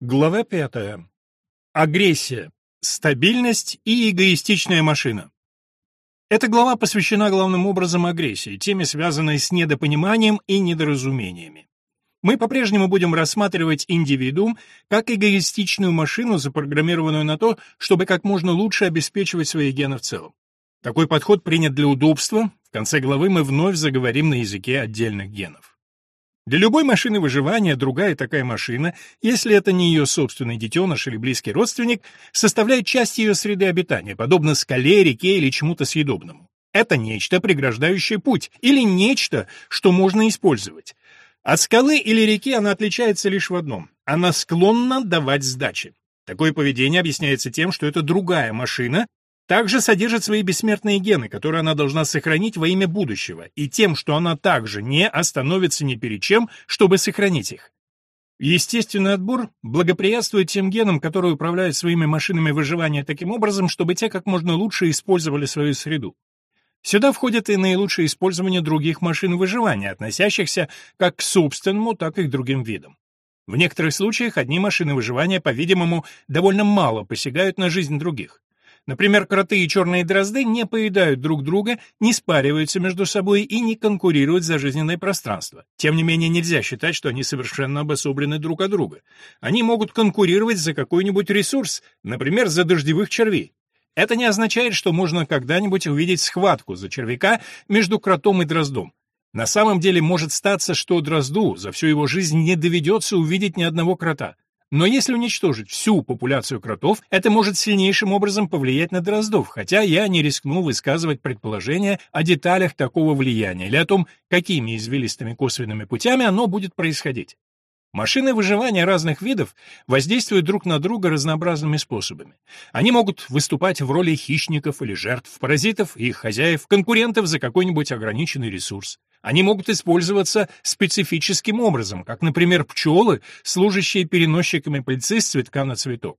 Глава пятая. Агрессия. Стабильность и эгоистичная машина. Эта глава посвящена главным образом агрессии, теме, связанной с недопониманием и недоразумениями. Мы по-прежнему будем рассматривать индивидуум как эгоистичную машину, запрограммированную на то, чтобы как можно лучше обеспечивать свои гены в целом. Такой подход принят для удобства. В конце главы мы вновь заговорим на языке отдельных генов. Для любой машины выживания другая такая машина, если это не ее собственный детеныш или близкий родственник, составляет часть ее среды обитания, подобно скале, реке или чему-то съедобному. Это нечто, преграждающее путь, или нечто, что можно использовать. От скалы или реки она отличается лишь в одном – она склонна давать сдачи. Такое поведение объясняется тем, что это другая машина, также содержит свои бессмертные гены, которые она должна сохранить во имя будущего, и тем, что она также не остановится ни перед чем, чтобы сохранить их. Естественный отбор благоприятствует тем генам, которые управляют своими машинами выживания таким образом, чтобы те как можно лучше использовали свою среду. Сюда входит и наилучшее использование других машин выживания, относящихся как к собственному, так и к другим видам. В некоторых случаях одни машины выживания, по-видимому, довольно мало посягают на жизнь других. Например, кроты и черные дрозды не поедают друг друга, не спариваются между собой и не конкурируют за жизненное пространство. Тем не менее, нельзя считать, что они совершенно обособлены друг от друга. Они могут конкурировать за какой-нибудь ресурс, например, за дождевых червей. Это не означает, что можно когда-нибудь увидеть схватку за червяка между кротом и дроздом. На самом деле может статься, что дрозду за всю его жизнь не доведется увидеть ни одного крота. Но если уничтожить всю популяцию кротов, это может сильнейшим образом повлиять на дроздов, хотя я не рискну высказывать предположения о деталях такого влияния или о том, какими извилистыми косвенными путями оно будет происходить. Машины выживания разных видов воздействуют друг на друга разнообразными способами. Они могут выступать в роли хищников или жертв, паразитов и их хозяев, конкурентов за какой-нибудь ограниченный ресурс. Они могут использоваться специфическим образом, как, например, пчелы, служащие переносчиками пыльцы с цветка на цветок.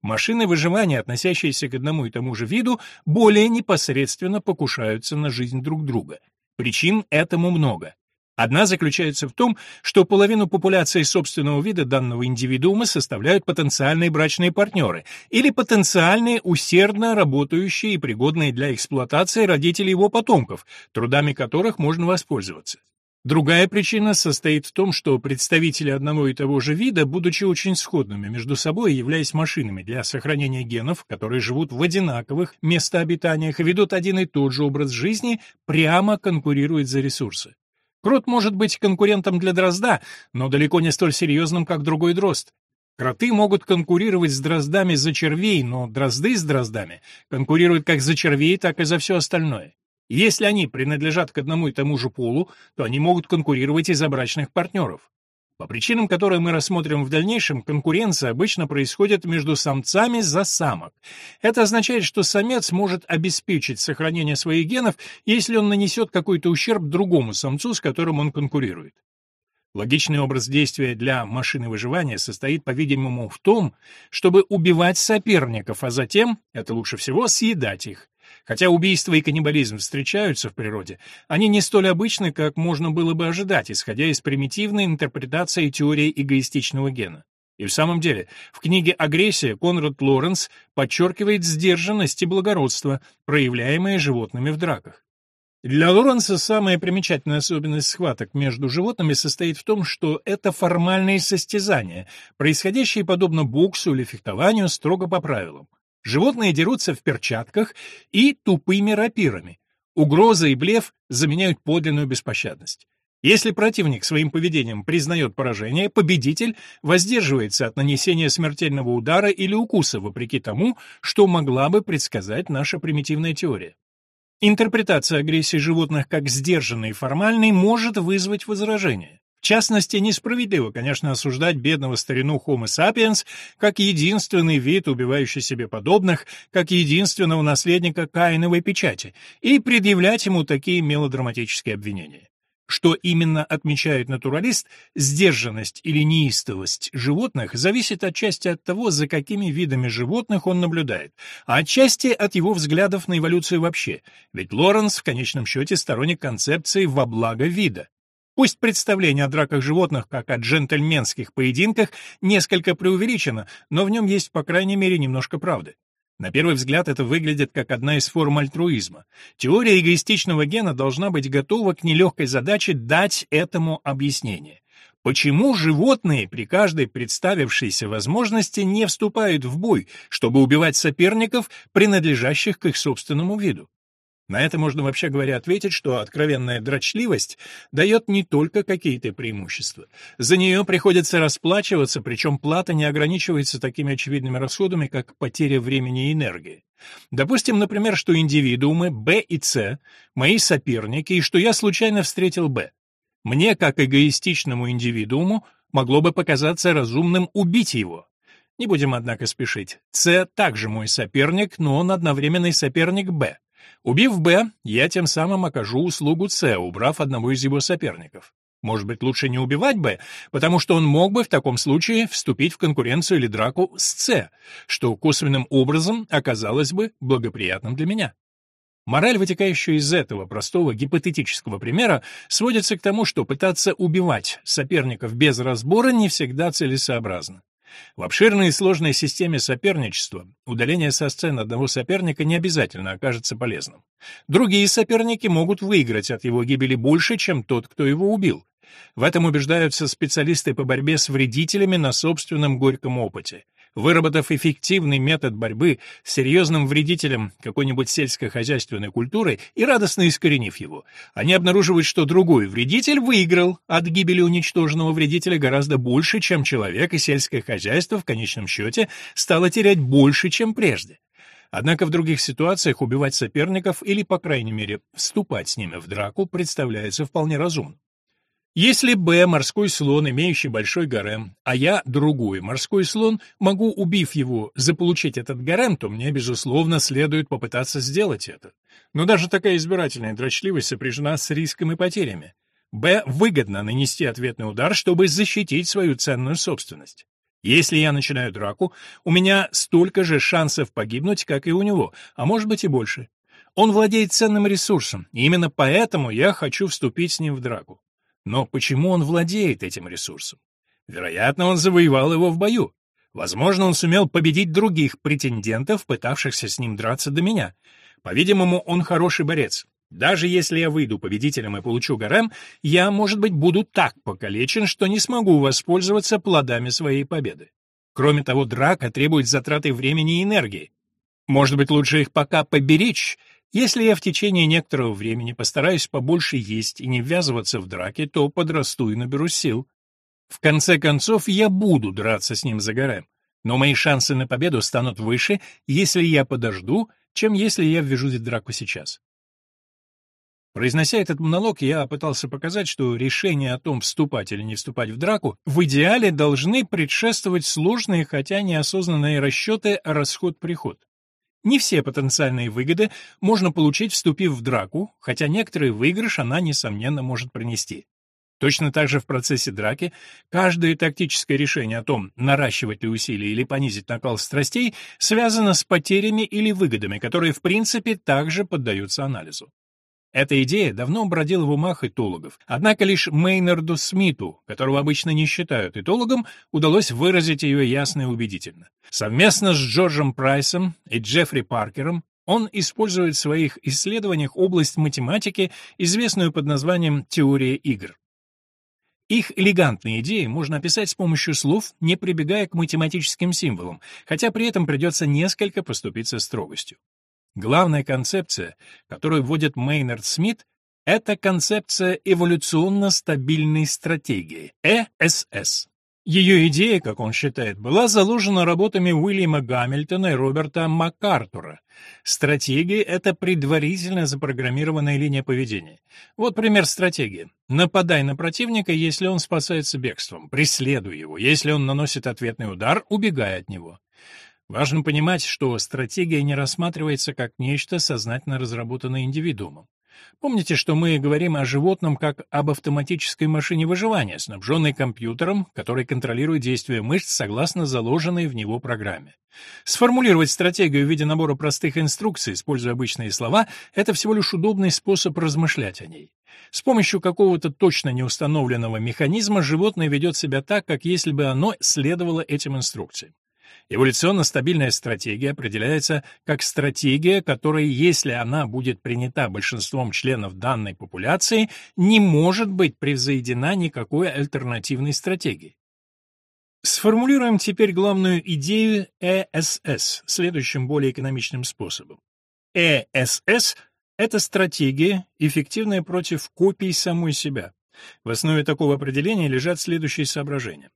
Машины выживания, относящиеся к одному и тому же виду, более непосредственно покушаются на жизнь друг друга. Причин этому много. Одна заключается в том, что половину популяции собственного вида данного индивидуума составляют потенциальные брачные партнеры или потенциальные усердно работающие и пригодные для эксплуатации родители его потомков, трудами которых можно воспользоваться. Другая причина состоит в том, что представители одного и того же вида, будучи очень сходными между собой и являясь машинами для сохранения генов, которые живут в одинаковых местообитаниях и ведут один и тот же образ жизни, прямо конкурируют за ресурсы. Крот может быть конкурентом для дрозда, но далеко не столь серьезным, как другой дрозд. Кроты могут конкурировать с дроздами за червей, но дрозды с дроздами конкурируют как за червей, так и за все остальное. Если они принадлежат к одному и тому же полу, то они могут конкурировать и за брачных партнеров. По причинам, которые мы рассмотрим в дальнейшем, конкуренция обычно происходит между самцами за самок. Это означает, что самец может обеспечить сохранение своих генов, если он нанесет какой-то ущерб другому самцу, с которым он конкурирует. Логичный образ действия для машины выживания состоит, по-видимому, в том, чтобы убивать соперников, а затем, это лучше всего, съедать их. Хотя убийство и каннибализм встречаются в природе, они не столь обычны, как можно было бы ожидать, исходя из примитивной интерпретации теории эгоистичного гена. И в самом деле, в книге «Агрессия» Конрад Лоренс подчеркивает сдержанность и благородство, проявляемые животными в драках. Для Лоренса самая примечательная особенность схваток между животными состоит в том, что это формальные состязания, происходящие подобно боксу или фехтованию строго по правилам. Животные дерутся в перчатках и тупыми рапирами. Угроза и блеф заменяют подлинную беспощадность. Если противник своим поведением признает поражение, победитель воздерживается от нанесения смертельного удара или укуса, вопреки тому, что могла бы предсказать наша примитивная теория. Интерпретация агрессии животных как сдержанной и формальной может вызвать возражение. В частности, несправедливо, конечно, осуждать бедного старину Homo sapiens как единственный вид, убивающий себе подобных, как единственного наследника Каиновой печати, и предъявлять ему такие мелодраматические обвинения. Что именно отмечает натуралист, сдержанность или неистовость животных зависит отчасти от того, за какими видами животных он наблюдает, а отчасти от его взглядов на эволюцию вообще, ведь Лоренс в конечном счете сторонник концепции «во благо вида». Пусть представление о драках животных, как о джентльменских поединках, несколько преувеличено, но в нем есть, по крайней мере, немножко правды. На первый взгляд это выглядит как одна из форм альтруизма. Теория эгоистичного гена должна быть готова к нелегкой задаче дать этому объяснение. Почему животные при каждой представившейся возможности не вступают в бой, чтобы убивать соперников, принадлежащих к их собственному виду? На это можно вообще говоря ответить, что откровенная дрочливость дает не только какие-то преимущества. За нее приходится расплачиваться, причем плата не ограничивается такими очевидными расходами, как потеря времени и энергии. Допустим, например, что индивидуумы Б и С – мои соперники, и что я случайно встретил Б. Мне, как эгоистичному индивидууму, могло бы показаться разумным убить его. Не будем, однако, спешить. С также мой соперник, но он одновременный соперник Б. Убив Б, я тем самым окажу услугу С, убрав одного из его соперников. Может быть, лучше не убивать Б, потому что он мог бы в таком случае вступить в конкуренцию или драку с С, что косвенным образом оказалось бы благоприятным для меня. Мораль, вытекающая из этого простого гипотетического примера, сводится к тому, что пытаться убивать соперников без разбора не всегда целесообразно. В обширной и сложной системе соперничества удаление со сцены одного соперника не обязательно окажется полезным. Другие соперники могут выиграть от его гибели больше, чем тот, кто его убил. В этом убеждаются специалисты по борьбе с вредителями на собственном горьком опыте. Выработав эффективный метод борьбы с серьезным вредителем какой-нибудь сельскохозяйственной культуры и радостно искоренив его, они обнаруживают, что другой вредитель выиграл от гибели уничтоженного вредителя гораздо больше, чем человек, и сельское хозяйство в конечном счете стало терять больше, чем прежде. Однако в других ситуациях убивать соперников или, по крайней мере, вступать с ними в драку представляется вполне разумным. Если Б – морской слон, имеющий большой гарем, а я – другой морской слон, могу, убив его, заполучить этот гарем, то мне, безусловно, следует попытаться сделать это. Но даже такая избирательная дрочливость сопряжена с риском и потерями. Б выгодно нанести ответный удар, чтобы защитить свою ценную собственность. Если я начинаю драку, у меня столько же шансов погибнуть, как и у него, а может быть и больше. Он владеет ценным ресурсом, и именно поэтому я хочу вступить с ним в драку. Но почему он владеет этим ресурсом? Вероятно, он завоевал его в бою. Возможно, он сумел победить других претендентов, пытавшихся с ним драться до меня. По-видимому, он хороший борец. Даже если я выйду победителем и получу гарем, я, может быть, буду так покалечен, что не смогу воспользоваться плодами своей победы. Кроме того, драка требует затраты времени и энергии. Может быть, лучше их пока поберечь если я в течение некоторого времени постараюсь побольше есть и не ввязываться в драки, то подрасту и наберу сил. В конце концов, я буду драться с ним за горем, но мои шансы на победу станут выше, если я подожду, чем если я ввяжусь в драку сейчас. Произнося этот монолог, я пытался показать, что решение о том, вступать или не вступать в драку, в идеале должны предшествовать сложные, хотя неосознанные расчеты расход-приход. Не все потенциальные выгоды можно получить, вступив в драку, хотя некоторый выигрыш она, несомненно, может принести. Точно так же в процессе драки каждое тактическое решение о том, наращивать ли усилия или понизить накал страстей, связано с потерями или выгодами, которые в принципе также поддаются анализу. Эта идея давно бродила в умах этологов, однако лишь Мейнарду Смиту, которого обычно не считают этологом, удалось выразить ее ясно и убедительно. Совместно с Джорджем Прайсом и Джеффри Паркером он использует в своих исследованиях область математики, известную под названием «теория игр». Их элегантные идеи можно описать с помощью слов, не прибегая к математическим символам, хотя при этом придется несколько поступиться строгостью. Главная концепция, которую вводит Мейнард Смит, это концепция эволюционно-стабильной стратегии, ЭСС. Ее идея, как он считает, была заложена работами Уильяма Гамильтона и Роберта МакАртура. Стратегия — это предварительно запрограммированная линия поведения. Вот пример стратегии. Нападай на противника, если он спасается бегством. Преследуй его. Если он наносит ответный удар, убегай от него. Важно понимать, что стратегия не рассматривается как нечто сознательно разработанное индивидуумом. Помните, что мы говорим о животном как об автоматической машине выживания, снабженной компьютером, который контролирует действия мышц согласно заложенной в него программе. Сформулировать стратегию в виде набора простых инструкций, используя обычные слова, это всего лишь удобный способ размышлять о ней. С помощью какого-то точно неустановленного механизма животное ведет себя так, как если бы оно следовало этим инструкциям. Эволюционно стабильная стратегия определяется как стратегия, которая, если она будет принята большинством членов данной популяции, не может быть превзойдена никакой альтернативной стратегией. Сформулируем теперь главную идею ЭСС следующим более экономичным способом. ЭСС — это стратегия, эффективная против копий самой себя. В основе такого определения лежат следующие соображения.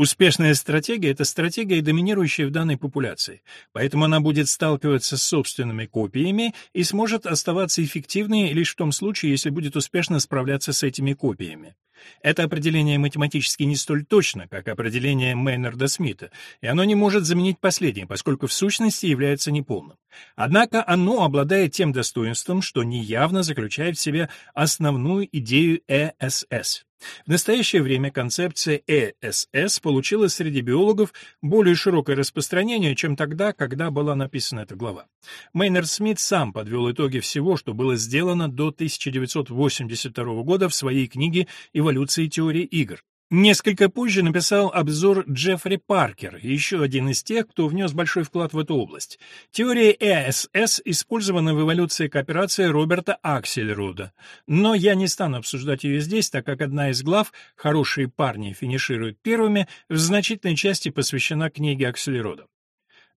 Успешная стратегия — это стратегия, доминирующая в данной популяции, поэтому она будет сталкиваться с собственными копиями и сможет оставаться эффективной лишь в том случае, если будет успешно справляться с этими копиями. Это определение математически не столь точно, как определение Мейнарда Смита, и оно не может заменить последнее, поскольку в сущности является неполным. Однако оно обладает тем достоинством, что неявно заключает в себе основную идею ЭСС. В настоящее время концепция ЭСС получила среди биологов более широкое распространение, чем тогда, когда была написана эта глава. Мейнард Смит сам подвел итоги всего, что было сделано до 1982 года в своей книге «Эволюция теории игр». Несколько позже написал обзор Джеффри Паркер, еще один из тех, кто внес большой вклад в эту область. Теория ЭСС использована в эволюции кооперации Роберта Аксельрода. Но я не стану обсуждать ее здесь, так как одна из глав «Хорошие парни финишируют первыми» в значительной части посвящена книге Аксельрода.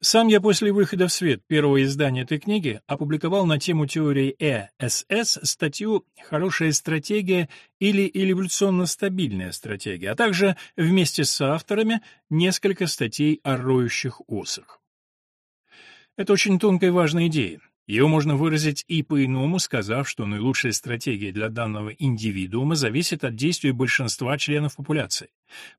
Сам я после выхода в свет первого издания этой книги опубликовал на тему теории ЭСС статью «Хорошая стратегия» или «Эволюционно-стабильная стратегия», а также вместе с авторами несколько статей о роющих осах. Это очень тонкая и важная идея. Ее можно выразить и по-иному, сказав, что наилучшая стратегия для данного индивидуума зависит от действий большинства членов популяции.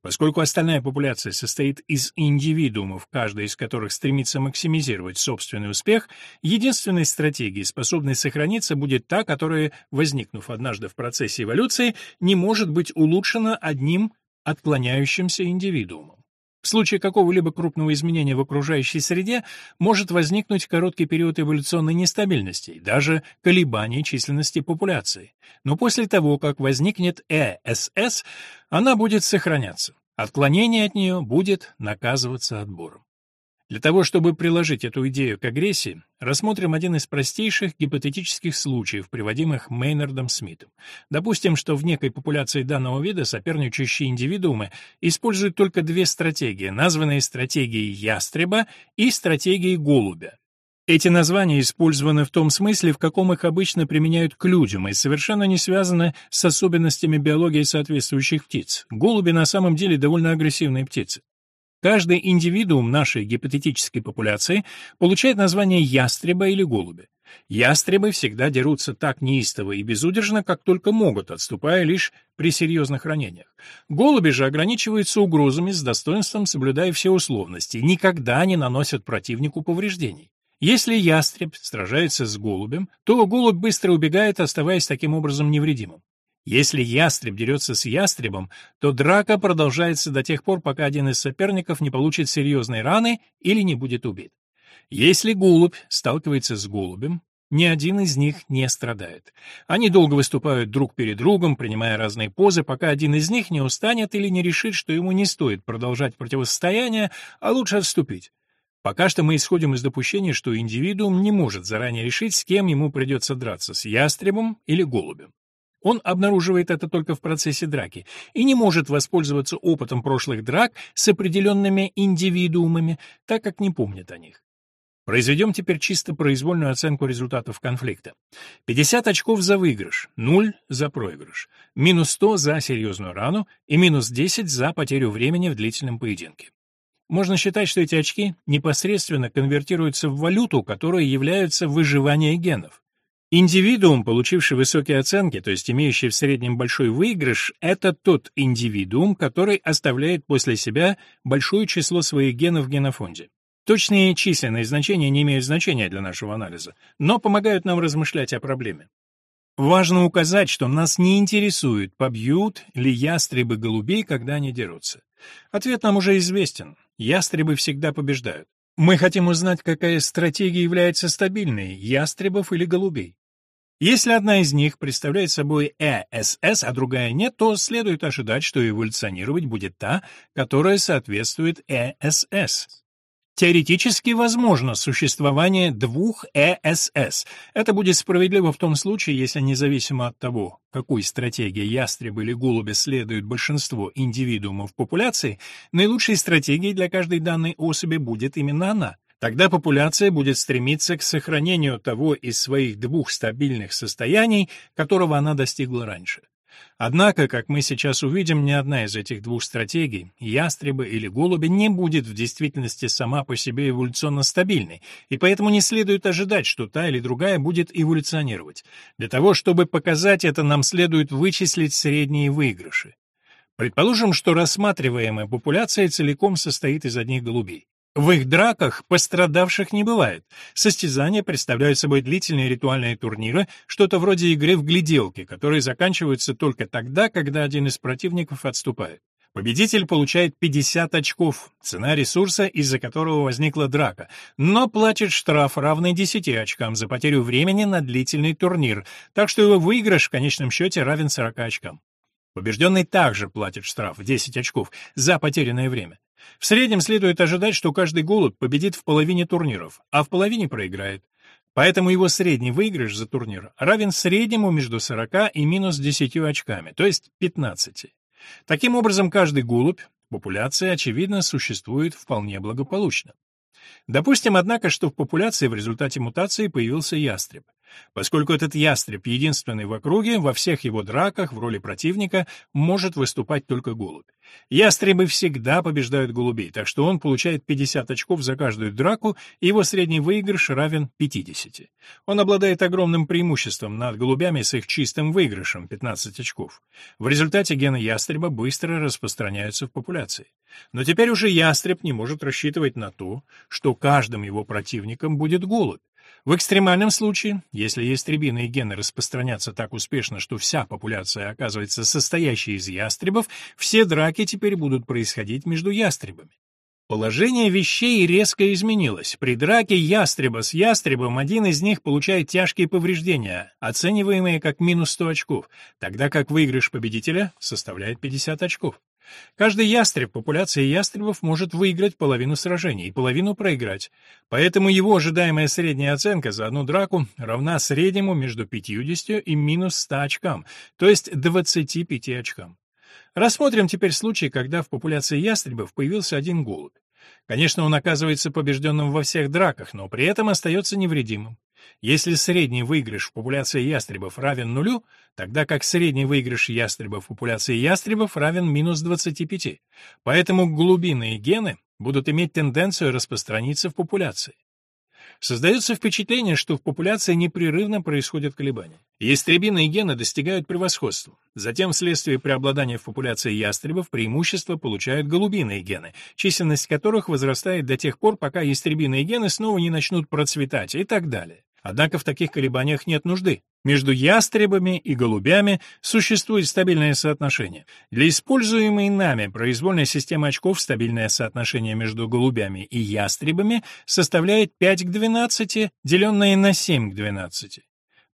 Поскольку остальная популяция состоит из индивидуумов, каждый из которых стремится максимизировать собственный успех, единственной стратегией, способной сохраниться, будет та, которая, возникнув однажды в процессе эволюции, не может быть улучшена одним отклоняющимся индивидуумом. В случае какого-либо крупного изменения в окружающей среде может возникнуть короткий период эволюционной нестабильности, даже колебаний численности популяции. Но после того, как возникнет ЭСС, она будет сохраняться. Отклонение от нее будет наказываться отбором. Для того, чтобы приложить эту идею к агрессии, рассмотрим один из простейших гипотетических случаев, приводимых Мейнардом Смитом. Допустим, что в некой популяции данного вида соперничающие индивидуумы используют только две стратегии, названные стратегией ястреба и стратегией голубя. Эти названия использованы в том смысле, в каком их обычно применяют к людям, и совершенно не связаны с особенностями биологии соответствующих птиц. Голуби на самом деле довольно агрессивные птицы. Каждый индивидуум нашей гипотетической популяции получает название ястреба или голубя. Ястребы всегда дерутся так неистово и безудержно, как только могут, отступая лишь при серьезных ранениях. Голуби же ограничиваются угрозами с достоинством, соблюдая все условности, никогда не наносят противнику повреждений. Если ястреб сражается с голубем, то голубь быстро убегает, оставаясь таким образом невредимым. Если ястреб дерется с ястребом, то драка продолжается до тех пор, пока один из соперников не получит серьезной раны или не будет убит. Если голубь сталкивается с голубем, ни один из них не страдает. Они долго выступают друг перед другом, принимая разные позы, пока один из них не устанет или не решит, что ему не стоит продолжать противостояние, а лучше отступить. Пока что мы исходим из допущения, что индивидуум не может заранее решить, с кем ему придется драться, с ястребом или голубем. Он обнаруживает это только в процессе драки и не может воспользоваться опытом прошлых драк с определенными индивидуумами, так как не помнит о них. Произведем теперь чисто произвольную оценку результатов конфликта. 50 очков за выигрыш, 0 за проигрыш, минус 100 за серьезную рану и минус 10 за потерю времени в длительном поединке. Можно считать, что эти очки непосредственно конвертируются в валюту, которая является выживание генов. Индивидуум, получивший высокие оценки, то есть имеющий в среднем большой выигрыш, это тот индивидуум, который оставляет после себя большое число своих генов в генофонде. Точные численные значения не имеют значения для нашего анализа, но помогают нам размышлять о проблеме. Важно указать, что нас не интересует, побьют ли ястребы голубей, когда они дерутся. Ответ нам уже известен. Ястребы всегда побеждают. Мы хотим узнать, какая стратегия является стабильной, ястребов или голубей. Если одна из них представляет собой ЭСС, а другая нет, то следует ожидать, что эволюционировать будет та, которая соответствует ЭСС. Теоретически возможно существование двух ЭСС. Это будет справедливо в том случае, если независимо от того, какой стратегии ястребы или голуби следует большинство индивидуумов популяции, наилучшей стратегией для каждой данной особи будет именно она. Тогда популяция будет стремиться к сохранению того из своих двух стабильных состояний, которого она достигла раньше. Однако, как мы сейчас увидим, ни одна из этих двух стратегий, ястреба или голуби, не будет в действительности сама по себе эволюционно стабильной, и поэтому не следует ожидать, что та или другая будет эволюционировать. Для того, чтобы показать это, нам следует вычислить средние выигрыши. Предположим, что рассматриваемая популяция целиком состоит из одних голубей. В их драках пострадавших не бывает. Состязания представляют собой длительные ритуальные турниры, что-то вроде игры в гляделки, которые заканчиваются только тогда, когда один из противников отступает. Победитель получает 50 очков, цена ресурса, из-за которого возникла драка, но платит штраф, равный 10 очкам за потерю времени на длительный турнир, так что его выигрыш в конечном счете равен 40 очкам. Побежденный также платит штраф 10 очков за потерянное время. В среднем следует ожидать, что каждый голубь победит в половине турниров, а в половине проиграет. Поэтому его средний выигрыш за турнир равен среднему между 40 и минус 10 очками, то есть 15. Таким образом, каждый голубь, популяция, очевидно, существует вполне благополучно. Допустим, однако, что в популяции в результате мутации появился ястреб. Поскольку этот ястреб единственный в округе, во всех его драках в роли противника может выступать только голубь. Ястребы всегда побеждают голубей, так что он получает 50 очков за каждую драку, и его средний выигрыш равен 50. Он обладает огромным преимуществом над голубями с их чистым выигрышем 15 очков. В результате гены ястреба быстро распространяются в популяции. Но теперь уже ястреб не может рассчитывать на то, что каждым его противником будет голубь. В экстремальном случае, если ястребиные гены распространятся так успешно, что вся популяция оказывается состоящей из ястребов, все драки теперь будут происходить между ястребами. Положение вещей резко изменилось. При драке ястреба с ястребом один из них получает тяжкие повреждения, оцениваемые как минус 100 очков, тогда как выигрыш победителя составляет 50 очков. Каждый ястреб популяции ястребов может выиграть половину сражений и половину проиграть, поэтому его ожидаемая средняя оценка за одну драку равна среднему между 50 и минус 100 очкам, то есть 25 очкам. Рассмотрим теперь случай, когда в популяции ястребов появился один голубь. Конечно, он оказывается побежденным во всех драках, но при этом остается невредимым. Если средний выигрыш в популяции ястребов равен нулю, тогда как средний выигрыш ястребов в популяции ястребов равен минус 25. Поэтому глубинные гены будут иметь тенденцию распространиться в популяции. Создается впечатление, что в популяции непрерывно происходят колебания. Ястребиные гены достигают превосходства. Затем, вследствие преобладания в популяции ястребов, преимущество получают голубиные гены, численность которых возрастает до тех пор, пока ястребиные гены снова не начнут процветать и так далее. Однако в таких колебаниях нет нужды. Между ястребами и голубями существует стабильное соотношение. Для используемой нами произвольной системы очков стабильное соотношение между голубями и ястребами составляет 5 к 12, деленное на 7 к 12.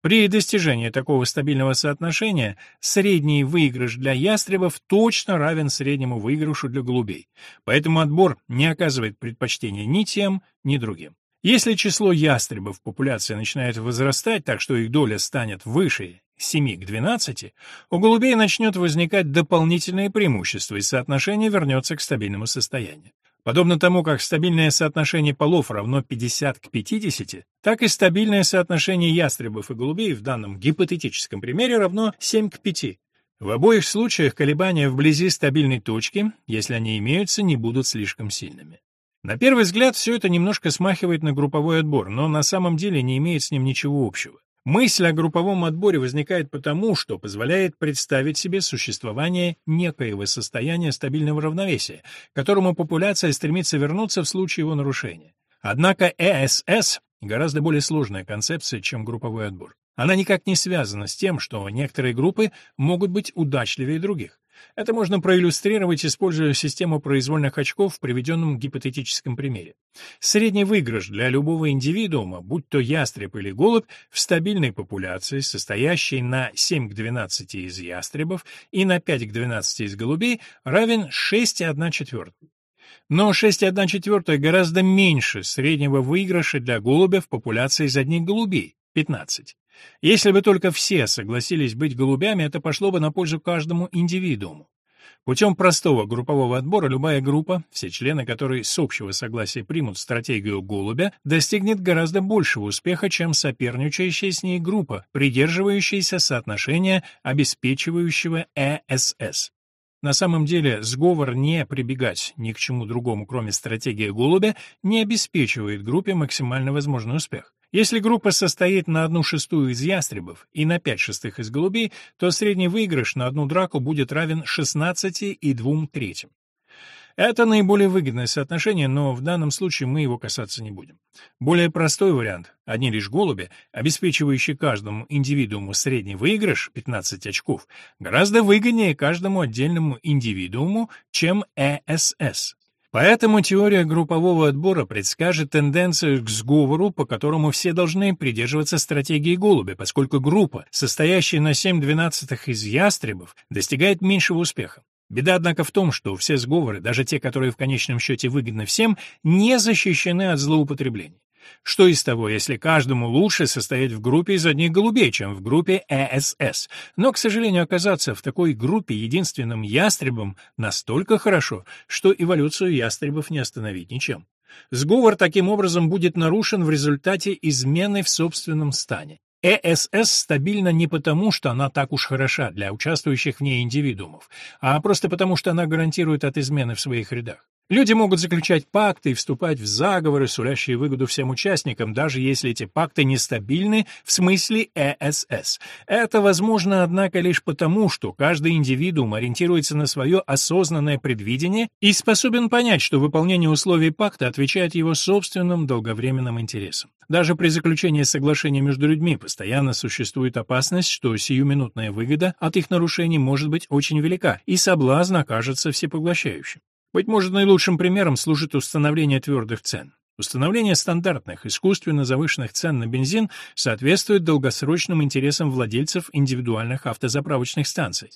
При достижении такого стабильного соотношения средний выигрыш для ястребов точно равен среднему выигрышу для голубей. Поэтому отбор не оказывает предпочтения ни тем, ни другим. Если число ястребов в популяции начинает возрастать так, что их доля станет выше 7 к 12, у голубей начнет возникать дополнительное преимущество, и соотношение вернется к стабильному состоянию. Подобно тому, как стабильное соотношение полов равно 50 к 50, так и стабильное соотношение ястребов и голубей в данном гипотетическом примере равно 7 к 5. В обоих случаях колебания вблизи стабильной точки, если они имеются, не будут слишком сильными. На первый взгляд все это немножко смахивает на групповой отбор, но на самом деле не имеет с ним ничего общего. Мысль о групповом отборе возникает потому, что позволяет представить себе существование некоего состояния стабильного равновесия, к которому популяция стремится вернуться в случае его нарушения. Однако ЭСС гораздо более сложная концепция, чем групповой отбор. Она никак не связана с тем, что некоторые группы могут быть удачливее других. Это можно проиллюстрировать, используя систему произвольных очков в приведенном гипотетическом примере. Средний выигрыш для любого индивидуума, будь то ястреб или голубь, в стабильной популяции, состоящей на 7 к 12 из ястребов и на 5 к 12 из голубей, равен 6,1 четвертая. Но 6,1 четвертая гораздо меньше среднего выигрыша для голубя в популяции из одних голубей – 15. Если бы только все согласились быть голубями, это пошло бы на пользу каждому индивидууму. Путем простого группового отбора любая группа, все члены которой с общего согласия примут стратегию голубя, достигнет гораздо большего успеха, чем соперничающая с ней группа, придерживающаяся соотношения обеспечивающего ЭСС. На самом деле, сговор не прибегать ни к чему другому, кроме стратегии голубя, не обеспечивает группе максимально возможный успех. Если группа состоит на одну шестую из ястребов и на пять шестых из голубей, то средний выигрыш на одну драку будет равен 16 и 2 третьим. Это наиболее выгодное соотношение, но в данном случае мы его касаться не будем. Более простой вариант, одни лишь голуби, обеспечивающие каждому индивидууму средний выигрыш, 15 очков, гораздо выгоднее каждому отдельному индивидууму, чем ЭСС. Поэтому теория группового отбора предскажет тенденцию к сговору, по которому все должны придерживаться стратегии голубя, поскольку группа, состоящая на 7 двенадцатых из ястребов, достигает меньшего успеха. Беда, однако, в том, что все сговоры, даже те, которые в конечном счете выгодны всем, не защищены от злоупотреблений. Что из того, если каждому лучше состоять в группе из одних голубей, чем в группе ЭСС? Но, к сожалению, оказаться в такой группе единственным ястребом настолько хорошо, что эволюцию ястребов не остановить ничем. Сговор таким образом будет нарушен в результате измены в собственном стане. ЭСС стабильна не потому, что она так уж хороша для участвующих в ней индивидуумов, а просто потому, что она гарантирует от измены в своих рядах. Люди могут заключать пакты и вступать в заговоры, сулящие выгоду всем участникам, даже если эти пакты нестабильны в смысле ЭСС. Это возможно, однако, лишь потому, что каждый индивидуум ориентируется на свое осознанное предвидение и способен понять, что выполнение условий пакта отвечает его собственным долговременным интересам. Даже при заключении соглашения между людьми постоянно существует опасность, что сиюминутная выгода от их нарушений может быть очень велика, и соблазн окажется всепоглощающим. Быть может, наилучшим примером служит установление твердых цен. Установление стандартных, искусственно завышенных цен на бензин соответствует долгосрочным интересам владельцев индивидуальных автозаправочных станций.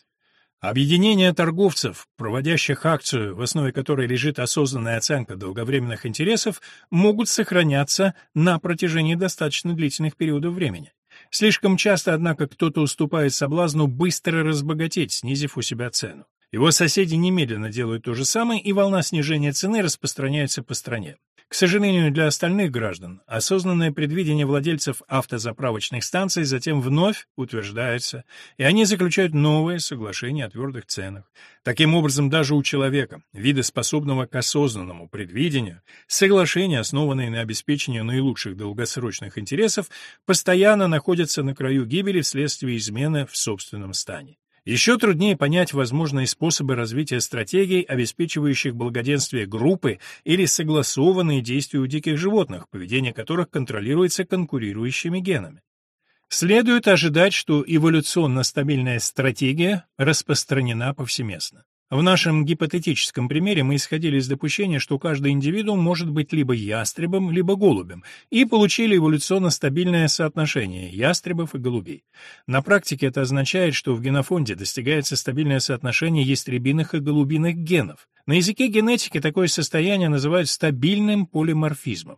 Объединение торговцев, проводящих акцию, в основе которой лежит осознанная оценка долговременных интересов, могут сохраняться на протяжении достаточно длительных периодов времени. Слишком часто, однако, кто-то уступает соблазну быстро разбогатеть, снизив у себя цену. Его соседи немедленно делают то же самое, и волна снижения цены распространяется по стране. К сожалению, для остальных граждан осознанное предвидение владельцев автозаправочных станций затем вновь утверждается, и они заключают новые соглашения о твердых ценах. Таким образом, даже у человека, вида способного к осознанному предвидению, соглашения, основанные на обеспечении наилучших долгосрочных интересов, постоянно находятся на краю гибели вследствие измены в собственном стане. Еще труднее понять возможные способы развития стратегий, обеспечивающих благоденствие группы или согласованные действия у диких животных, поведение которых контролируется конкурирующими генами. Следует ожидать, что эволюционно стабильная стратегия распространена повсеместно. В нашем гипотетическом примере мы исходили из допущения, что каждый индивидуум может быть либо ястребом, либо голубем, и получили эволюционно стабильное соотношение ястребов и голубей. На практике это означает, что в генофонде достигается стабильное соотношение ястребиных и голубиных генов. На языке генетики такое состояние называют стабильным полиморфизмом.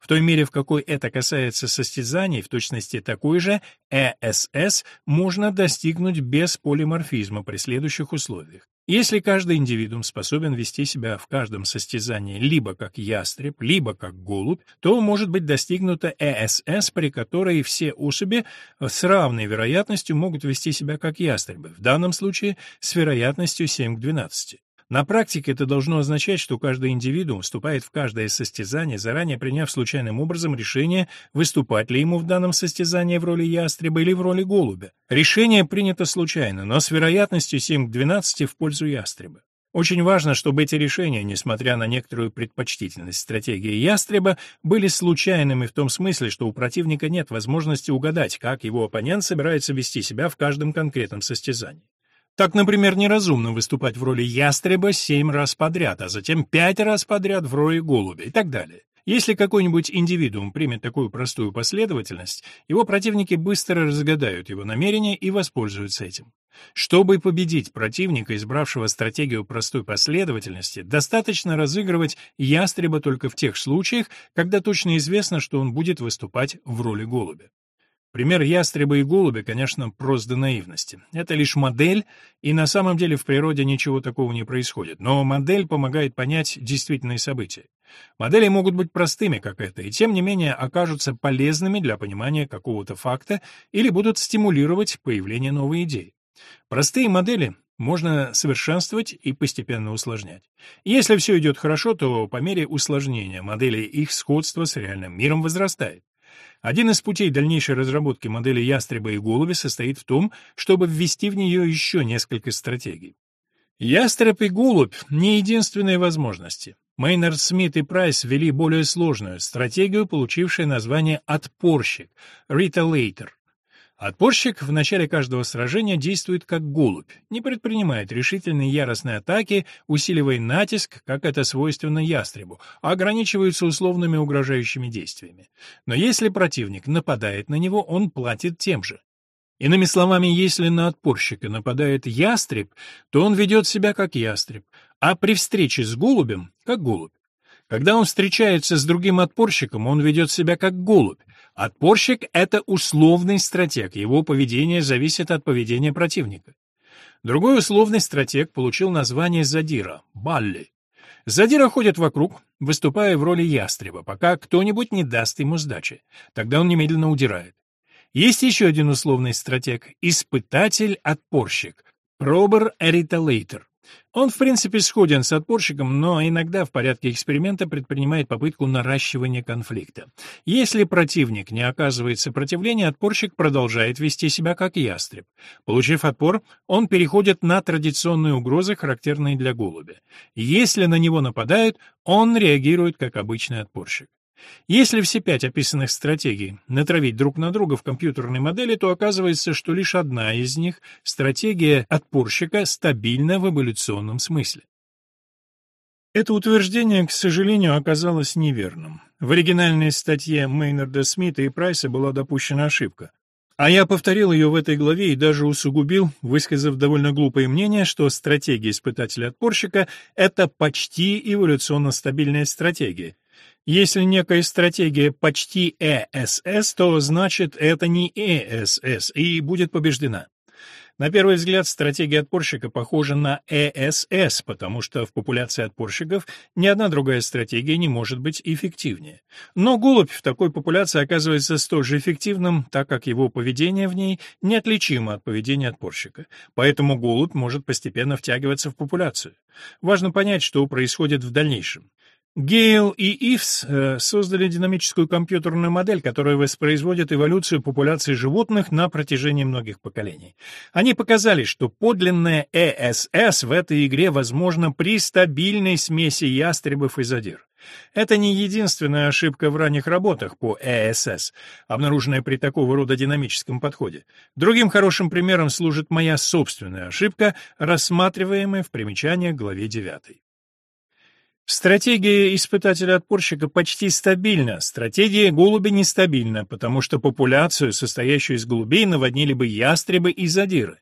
В той мере, в какой это касается состязаний, в точности такой же ЭСС можно достигнуть без полиморфизма при следующих условиях. Если каждый индивидуум способен вести себя в каждом состязании либо как ястреб, либо как голубь, то может быть достигнута ЭСС, при которой все особи с равной вероятностью могут вести себя как ястребы, в данном случае с вероятностью 7 к 12. На практике это должно означать, что каждый индивидуум вступает в каждое состязание, заранее приняв случайным образом решение, выступать ли ему в данном состязании в роли ястреба или в роли голубя. Решение принято случайно, но с вероятностью 7 к 12 в пользу ястреба. Очень важно, чтобы эти решения, несмотря на некоторую предпочтительность стратегии ястреба, были случайными в том смысле, что у противника нет возможности угадать, как его оппонент собирается вести себя в каждом конкретном состязании. Так, например, неразумно выступать в роли ястреба семь раз подряд, а затем пять раз подряд в роли голубя и так далее. Если какой-нибудь индивидуум примет такую простую последовательность, его противники быстро разгадают его намерения и воспользуются этим. Чтобы победить противника, избравшего стратегию простой последовательности, достаточно разыгрывать ястреба только в тех случаях, когда точно известно, что он будет выступать в роли голубя. Пример ястреба и голубя, конечно, прост до наивности. Это лишь модель, и на самом деле в природе ничего такого не происходит. Но модель помогает понять действительные события. Модели могут быть простыми, как это, и тем не менее окажутся полезными для понимания какого-то факта или будут стимулировать появление новой идеи. Простые модели можно совершенствовать и постепенно усложнять. Если все идет хорошо, то по мере усложнения модели их сходство с реальным миром возрастает. Один из путей дальнейшей разработки модели ястреба и голуби состоит в том, чтобы ввести в нее еще несколько стратегий. Ястреб и голубь — не единственные возможности. Мейнард Смит и Прайс ввели более сложную стратегию, получившую название «отпорщик» — «retaliator». Отпорщик в начале каждого сражения действует как голубь, не предпринимает решительной яростной атаки, усиливая натиск, как это свойственно ястребу, а ограничивается условными угрожающими действиями. Но если противник нападает на него, он платит тем же. Иными словами, если на отпорщика нападает ястреб, то он ведет себя как ястреб, а при встрече с голубем — как голубь. Когда он встречается с другим отпорщиком, он ведет себя как голубь, Отпорщик — это условный стратег, его поведение зависит от поведения противника. Другой условный стратег получил название задира — балли. Задира ходит вокруг, выступая в роли ястреба, пока кто-нибудь не даст ему сдачи. Тогда он немедленно удирает. Есть еще один условный стратег — испытатель-отпорщик — пробер-эриталейтер. Он, в принципе, сходен с отпорщиком, но иногда в порядке эксперимента предпринимает попытку наращивания конфликта. Если противник не оказывает сопротивления, отпорщик продолжает вести себя как ястреб. Получив отпор, он переходит на традиционные угрозы, характерные для голубя. Если на него нападают, он реагирует как обычный отпорщик. Если все пять описанных стратегий натравить друг на друга в компьютерной модели, то оказывается, что лишь одна из них, стратегия отпорщика, стабильна в эволюционном смысле. Это утверждение, к сожалению, оказалось неверным. В оригинальной статье Мейнарда Смита и Прайса была допущена ошибка. А я повторил ее в этой главе и даже усугубил, высказав довольно глупое мнение, что стратегия испытателя-отпорщика — это почти эволюционно стабильная стратегия, если некая стратегия почти ЭСС, то значит это не ЭСС и будет побеждена. На первый взгляд, стратегия отпорщика похожа на ЭСС, потому что в популяции отпорщиков ни одна другая стратегия не может быть эффективнее. Но голубь в такой популяции оказывается столь же эффективным, так как его поведение в ней неотличимо от поведения отпорщика. Поэтому голубь может постепенно втягиваться в популяцию. Важно понять, что происходит в дальнейшем. Гейл и Ивс э, создали динамическую компьютерную модель, которая воспроизводит эволюцию популяции животных на протяжении многих поколений. Они показали, что подлинная ЭСС в этой игре возможна при стабильной смеси ястребов и задир. Это не единственная ошибка в ранних работах по ЭСС, обнаруженная при такого рода динамическом подходе. Другим хорошим примером служит моя собственная ошибка, рассматриваемая в примечании к главе 9. Стратегия испытателя-отпорщика почти стабильна, стратегия голуби нестабильна, потому что популяцию, состоящую из голубей, наводнили бы ястребы и задиры.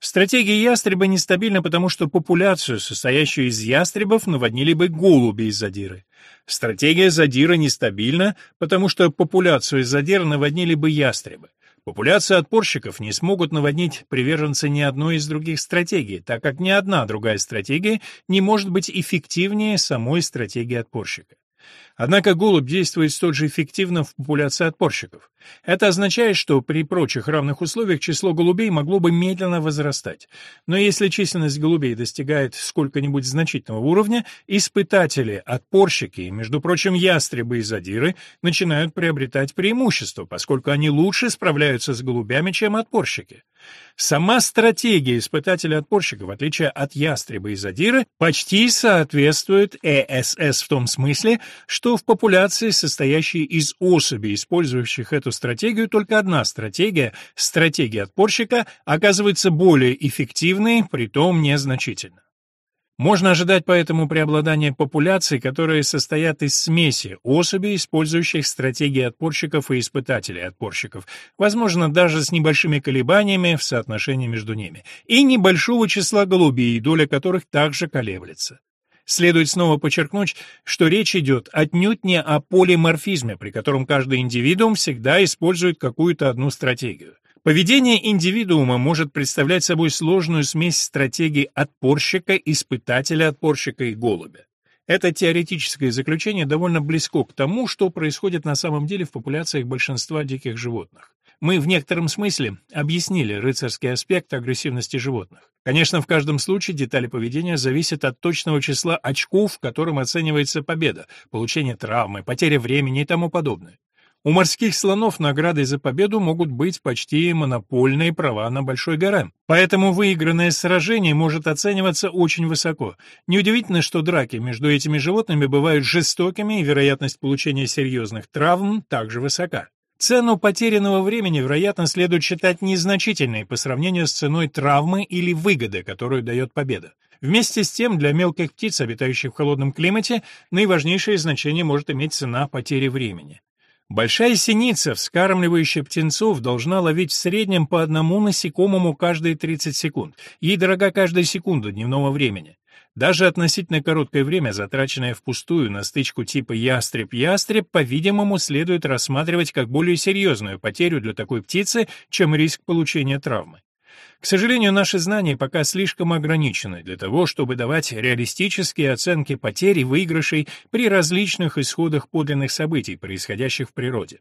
Стратегия ястреба нестабильна, потому что популяцию, состоящую из ястребов, наводнили бы голуби и задиры. Стратегия задира нестабильна, потому что популяцию из задир наводнили бы ястребы. Популяция отпорщиков не смогут наводнить приверженцы ни одной из других стратегий, так как ни одна другая стратегия не может быть эффективнее самой стратегии отпорщика. Однако голубь действует столь же эффективно в популяции отпорщиков. Это означает, что при прочих равных условиях число голубей могло бы медленно возрастать. Но если численность голубей достигает сколько-нибудь значительного уровня, испытатели, отпорщики, между прочим, ястребы и задиры, начинают приобретать преимущество, поскольку они лучше справляются с голубями, чем отпорщики. Сама стратегия испытателя-отпорщика, в отличие от ястреба и задира, почти соответствует ЭСС в том смысле, что в популяции, состоящей из особей, использующих эту стратегию, только одна стратегия, стратегия отпорщика, оказывается более эффективной, притом незначительно. Можно ожидать поэтому преобладания популяций, которые состоят из смеси особей, использующих стратегии отпорщиков и испытателей отпорщиков, возможно, даже с небольшими колебаниями в соотношении между ними, и небольшого числа голубей, доля которых также колеблется. Следует снова подчеркнуть, что речь идет отнюдь не о полиморфизме, при котором каждый индивидуум всегда использует какую-то одну стратегию. Поведение индивидуума может представлять собой сложную смесь стратегий отпорщика, испытателя отпорщика и голубя. Это теоретическое заключение довольно близко к тому, что происходит на самом деле в популяциях большинства диких животных. Мы в некотором смысле объяснили рыцарский аспект агрессивности животных. Конечно, в каждом случае детали поведения зависят от точного числа очков, в котором оценивается победа, получение травмы, потеря времени и тому подобное. У морских слонов наградой за победу могут быть почти монопольные права на Большой горе. Поэтому выигранное сражение может оцениваться очень высоко. Неудивительно, что драки между этими животными бывают жестокими, и вероятность получения серьезных травм также высока. Цену потерянного времени, вероятно, следует считать незначительной по сравнению с ценой травмы или выгоды, которую дает победа. Вместе с тем, для мелких птиц, обитающих в холодном климате, наиважнейшее значение может иметь цена потери времени. Большая синица, вскармливающая птенцов, должна ловить в среднем по одному насекомому каждые 30 секунд. Ей дорога каждая секунда дневного времени. Даже относительно короткое время, затраченное впустую на стычку типа ястреб-ястреб, по-видимому, следует рассматривать как более серьезную потерю для такой птицы, чем риск получения травмы. К сожалению, наши знания пока слишком ограничены для того, чтобы давать реалистические оценки потерь и выигрышей при различных исходах подлинных событий, происходящих в природе.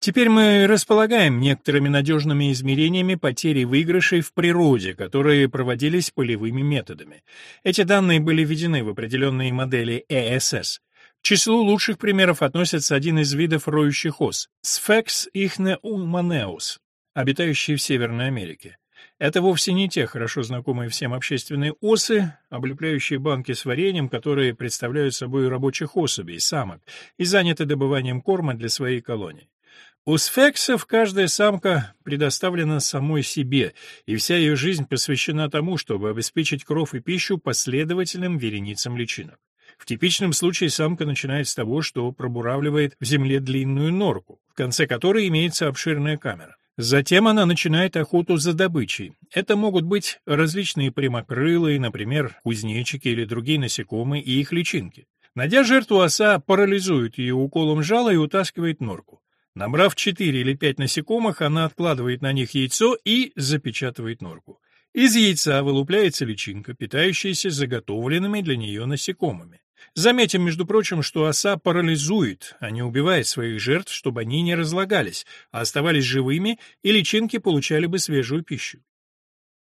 Теперь мы располагаем некоторыми надежными измерениями потери выигрышей в природе, которые проводились полевыми методами. Эти данные были введены в определенные модели ЭСС. К числу лучших примеров относится один из видов роющих ос – Sphex ichneummaneus, обитающие в Северной Америке. Это вовсе не те хорошо знакомые всем общественные осы, облепляющие банки с вареньем, которые представляют собой рабочих особей, самок, и заняты добыванием корма для своей колонии. У сфексов каждая самка предоставлена самой себе, и вся ее жизнь посвящена тому, чтобы обеспечить кров и пищу последовательным вереницам личинок. В типичном случае самка начинает с того, что пробуравливает в земле длинную норку, в конце которой имеется обширная камера. Затем она начинает охоту за добычей. Это могут быть различные прямокрылые, например, кузнечики или другие насекомые и их личинки. Найдя жертву, оса парализует ее уколом жала и утаскивает норку. Набрав 4 или 5 насекомых, она откладывает на них яйцо и запечатывает норку. Из яйца вылупляется личинка, питающаяся заготовленными для нее насекомыми. Заметим, между прочим, что оса парализует, а не убивает своих жертв, чтобы они не разлагались, а оставались живыми, и личинки получали бы свежую пищу.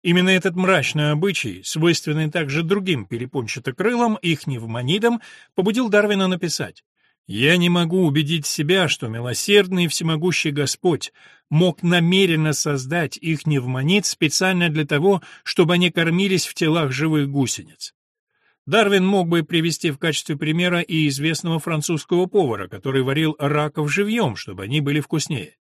Именно этот мрачный обычай, свойственный также другим перепончатокрылым, их невмонидам, побудил Дарвина написать «Я не могу убедить себя, что милосердный и всемогущий Господь мог намеренно создать их невмонид специально для того, чтобы они кормились в телах живых гусениц. Дарвин мог бы привести в качестве примера и известного французского повара, который варил раков живьем, чтобы они были вкуснее.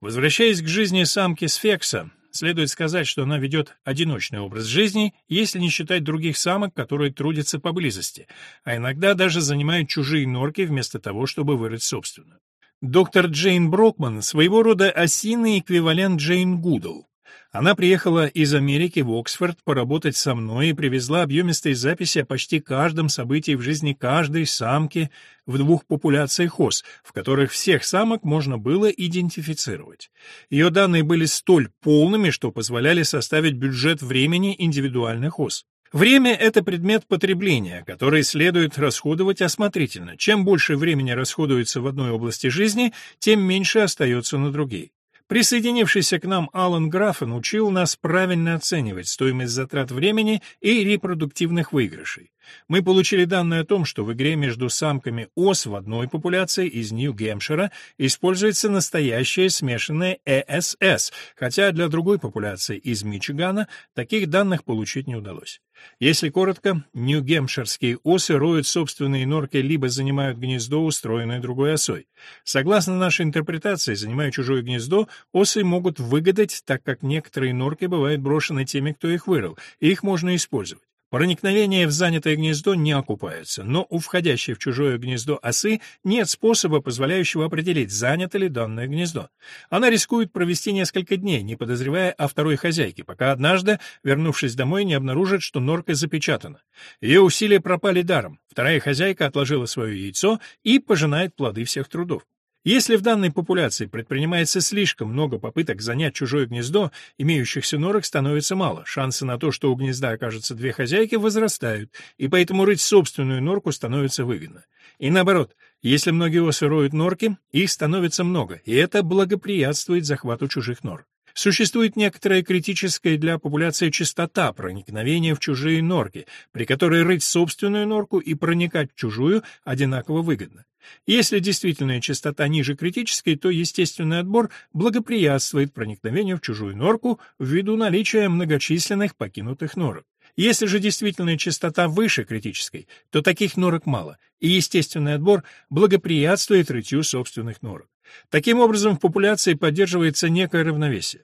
Возвращаясь к жизни самки сфекса, следует сказать, что она ведет одиночный образ жизни, если не считать других самок, которые трудятся поблизости, а иногда даже занимают чужие норки вместо того, чтобы вырыть собственную. Доктор Джейн Брокман – своего рода осиный эквивалент Джейн Гудл. Она приехала из Америки в Оксфорд поработать со мной и привезла объемистые записи о почти каждом событии в жизни каждой самки в двух популяциях ос, в которых всех самок можно было идентифицировать. Ее данные были столь полными, что позволяли составить бюджет времени индивидуальных ос. Время — это предмет потребления, который следует расходовать осмотрительно. Чем больше времени расходуется в одной области жизни, тем меньше остается на другие. Присоединившийся к нам Алан Графен учил нас правильно оценивать стоимость затрат времени и репродуктивных выигрышей. Мы получили данные о том, что в игре между самками ос в одной популяции из Нью-Гэмпшира используется настоящая смешанная ЭСС, хотя для другой популяции из Мичигана таких данных получить не удалось. Если коротко, нью-гемпширские осы роют собственные норки либо занимают гнездо, устроенное другой осой. Согласно нашей интерпретации, занимая чужое гнездо, осы могут выгадать, так как некоторые норки бывают брошены теми, кто их вырыл, и их можно использовать. Проникновение в занятое гнездо не окупается, но у входящей в чужое гнездо осы нет способа, позволяющего определить, занято ли данное гнездо. Она рискует провести несколько дней, не подозревая о второй хозяйке, пока однажды, вернувшись домой, не обнаружит, что норка запечатана. Ее усилия пропали даром. Вторая хозяйка отложила свое яйцо и пожинает плоды всех трудов. Если в данной популяции предпринимается слишком много попыток занять чужое гнездо, имеющихся норок становится мало, шансы на то, что у гнезда окажутся две хозяйки, возрастают, и поэтому рыть собственную норку становится выгодно. И наоборот, если многие осы роют норки, их становится много, и это благоприятствует захвату чужих нор. Существует некоторая критическая для популяции частота проникновения в чужие норки, при которой рыть собственную норку и проникать в чужую одинаково выгодно. Если действительная частота ниже критической, то естественный отбор благоприятствует проникновению в чужую норку ввиду наличия многочисленных покинутых норок. Если же действительная частота выше критической, то таких норок мало, и естественный отбор благоприятствует рытью собственных норок. Таким образом, в популяции поддерживается некое равновесие.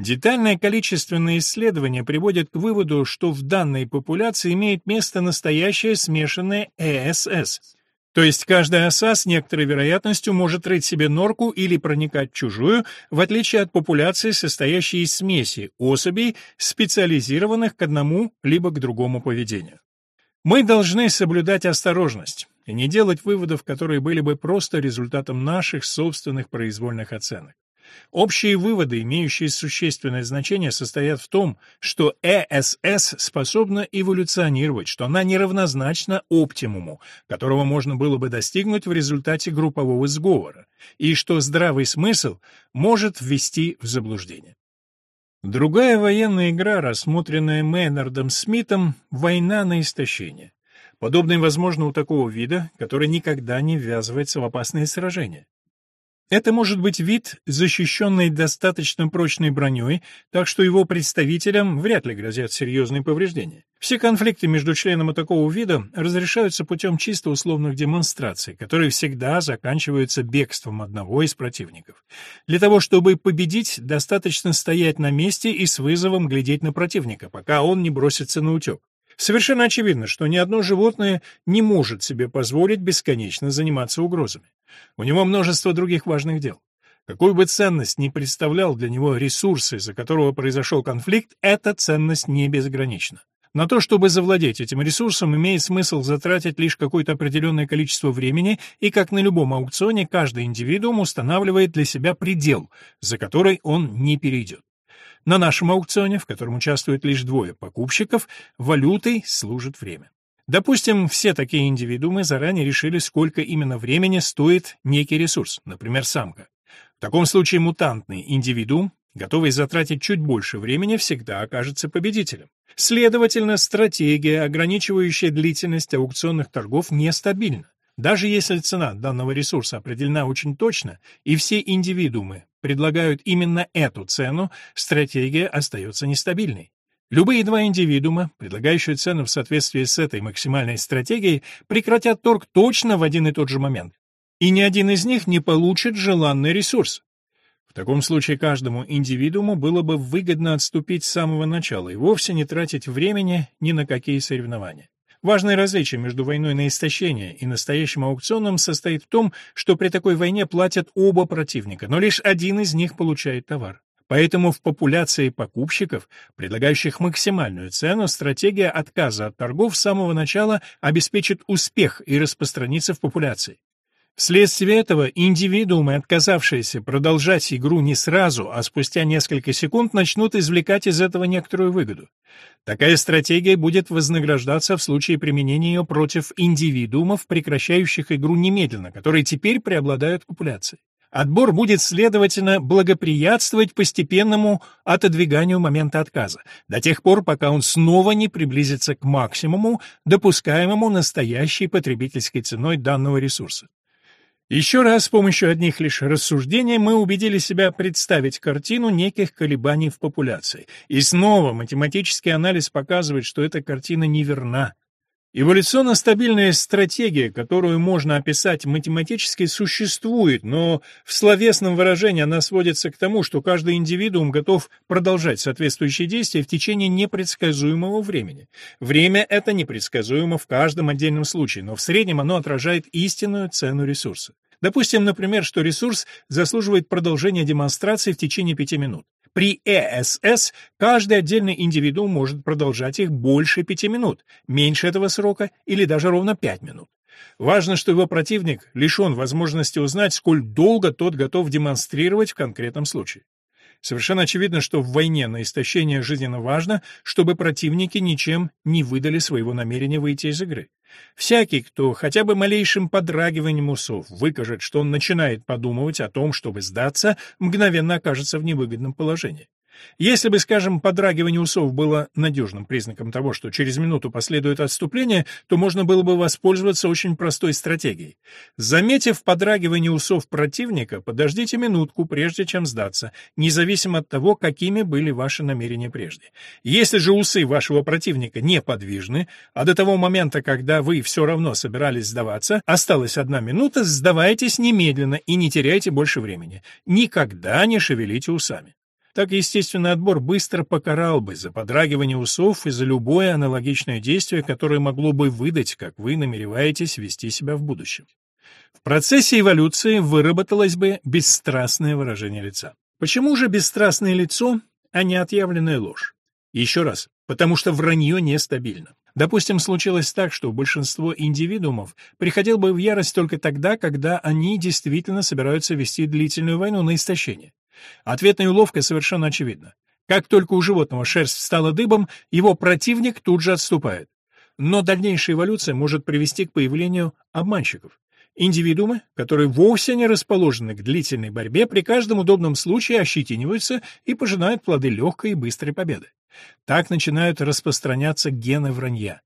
Детальное количественное исследование приводит к выводу, что в данной популяции имеет место настоящая смешанная ЭСС – то есть каждая оса с некоторой вероятностью может рыть себе норку или проникать в чужую, в отличие от популяции, состоящей из смеси особей, специализированных к одному либо к другому поведению. Мы должны соблюдать осторожность и не делать выводов, которые были бы просто результатом наших собственных произвольных оценок. Общие выводы, имеющие существенное значение, состоят в том, что ЭСС способна эволюционировать, что она неравнозначна оптимуму, которого можно было бы достигнуть в результате группового сговора, и что здравый смысл может ввести в заблуждение. Другая военная игра, рассмотренная Мейнардом Смитом, «Война на истощение». Подобное возможно у такого вида, который никогда не ввязывается в опасные сражения. Это может быть вид, защищенный достаточно прочной броней, так что его представителям вряд ли грозят серьезные повреждения. Все конфликты между членами такого вида разрешаются путем чисто условных демонстраций, которые всегда заканчиваются бегством одного из противников. Для того, чтобы победить, достаточно стоять на месте и с вызовом глядеть на противника, пока он не бросится на утек. Совершенно очевидно, что ни одно животное не может себе позволить бесконечно заниматься угрозами. У него множество других важных дел. Какую бы ценность ни представлял для него ресурс, из-за которого произошел конфликт, эта ценность не безгранична. На то, чтобы завладеть этим ресурсом, имеет смысл затратить лишь какое-то определенное количество времени, и, как на любом аукционе, каждый индивидуум устанавливает для себя предел, за который он не перейдет. На нашем аукционе, в котором участвуют лишь двое покупщиков, валютой служит время. Допустим, все такие индивидуумы заранее решили, сколько именно времени стоит некий ресурс, например, самка. В таком случае мутантный индивидуум, готовый затратить чуть больше времени, всегда окажется победителем. Следовательно, стратегия, ограничивающая длительность аукционных торгов, нестабильна. Даже если цена данного ресурса определена очень точно, и все индивидуумы предлагают именно эту цену, стратегия остается нестабильной. Любые два индивидуума, предлагающие цену в соответствии с этой максимальной стратегией, прекратят торг точно в один и тот же момент. И ни один из них не получит желанный ресурс. В таком случае каждому индивидууму было бы выгодно отступить с самого начала и вовсе не тратить времени ни на какие соревнования. Важное различие между войной на истощение и настоящим аукционом состоит в том, что при такой войне платят оба противника, но лишь один из них получает товар. Поэтому в популяции покупщиков, предлагающих максимальную цену, стратегия отказа от торгов с самого начала обеспечит успех и распространится в популяции. Вследствие этого индивидуумы, отказавшиеся продолжать игру не сразу, а спустя несколько секунд, начнут извлекать из этого некоторую выгоду. Такая стратегия будет вознаграждаться в случае применения ее против индивидуумов, прекращающих игру немедленно, которые теперь преобладают в популяции. Отбор будет, следовательно, благоприятствовать постепенному отодвиганию момента отказа, до тех пор, пока он снова не приблизится к максимуму, допускаемому настоящей потребительской ценой данного ресурса. Еще раз с помощью одних лишь рассуждений мы убедили себя представить картину неких колебаний в популяции. И снова математический анализ показывает, что эта картина неверна. Эволюционно стабильная стратегия, которую можно описать математически, существует, но в словесном выражении она сводится к тому, что каждый индивидуум готов продолжать соответствующие действия в течение непредсказуемого времени. Время это непредсказуемо в каждом отдельном случае, но в среднем оно отражает истинную цену ресурса. Допустим, например, что ресурс заслуживает продолжения демонстрации в течение пяти минут. При ЭСС каждый отдельный индивидуум может продолжать их больше пяти минут, меньше этого срока или даже ровно пять минут. Важно, что его противник лишен возможности узнать, сколь долго тот готов демонстрировать в конкретном случае. Совершенно очевидно, что в войне на истощение жизненно важно, чтобы противники ничем не выдали своего намерения выйти из игры. Всякий, кто хотя бы малейшим подрагиванием усов выкажет, что он начинает подумывать о том, чтобы сдаться, мгновенно окажется в невыгодном положении. Если бы, скажем, подрагивание усов было надежным признаком того, что через минуту последует отступление, то можно было бы воспользоваться очень простой стратегией. Заметив подрагивание усов противника, подождите минутку, прежде чем сдаться, независимо от того, какими были ваши намерения прежде. Если же усы вашего противника неподвижны, а до того момента, когда вы все равно собирались сдаваться, осталась одна минута, сдавайтесь немедленно и не теряйте больше времени. Никогда не шевелите усами. Так естественный отбор быстро покарал бы за подрагивание усов и за любое аналогичное действие, которое могло бы выдать, как вы намереваетесь вести себя в будущем. В процессе эволюции выработалось бы бесстрастное выражение лица. Почему же бесстрастное лицо, а не отъявленная ложь? Еще раз, потому что вранье нестабильно. Допустим, случилось так, что большинство индивидуумов приходил бы в ярость только тогда, когда они действительно собираются вести длительную войну на истощение. Ответная уловка совершенно очевидна. Как только у животного шерсть стала дыбом, его противник тут же отступает. Но дальнейшая эволюция может привести к появлению обманщиков. Индивидуумы, которые вовсе не расположены к длительной борьбе, при каждом удобном случае ощетиниваются и пожинают плоды легкой и быстрой победы. Так начинают распространяться гены вранья.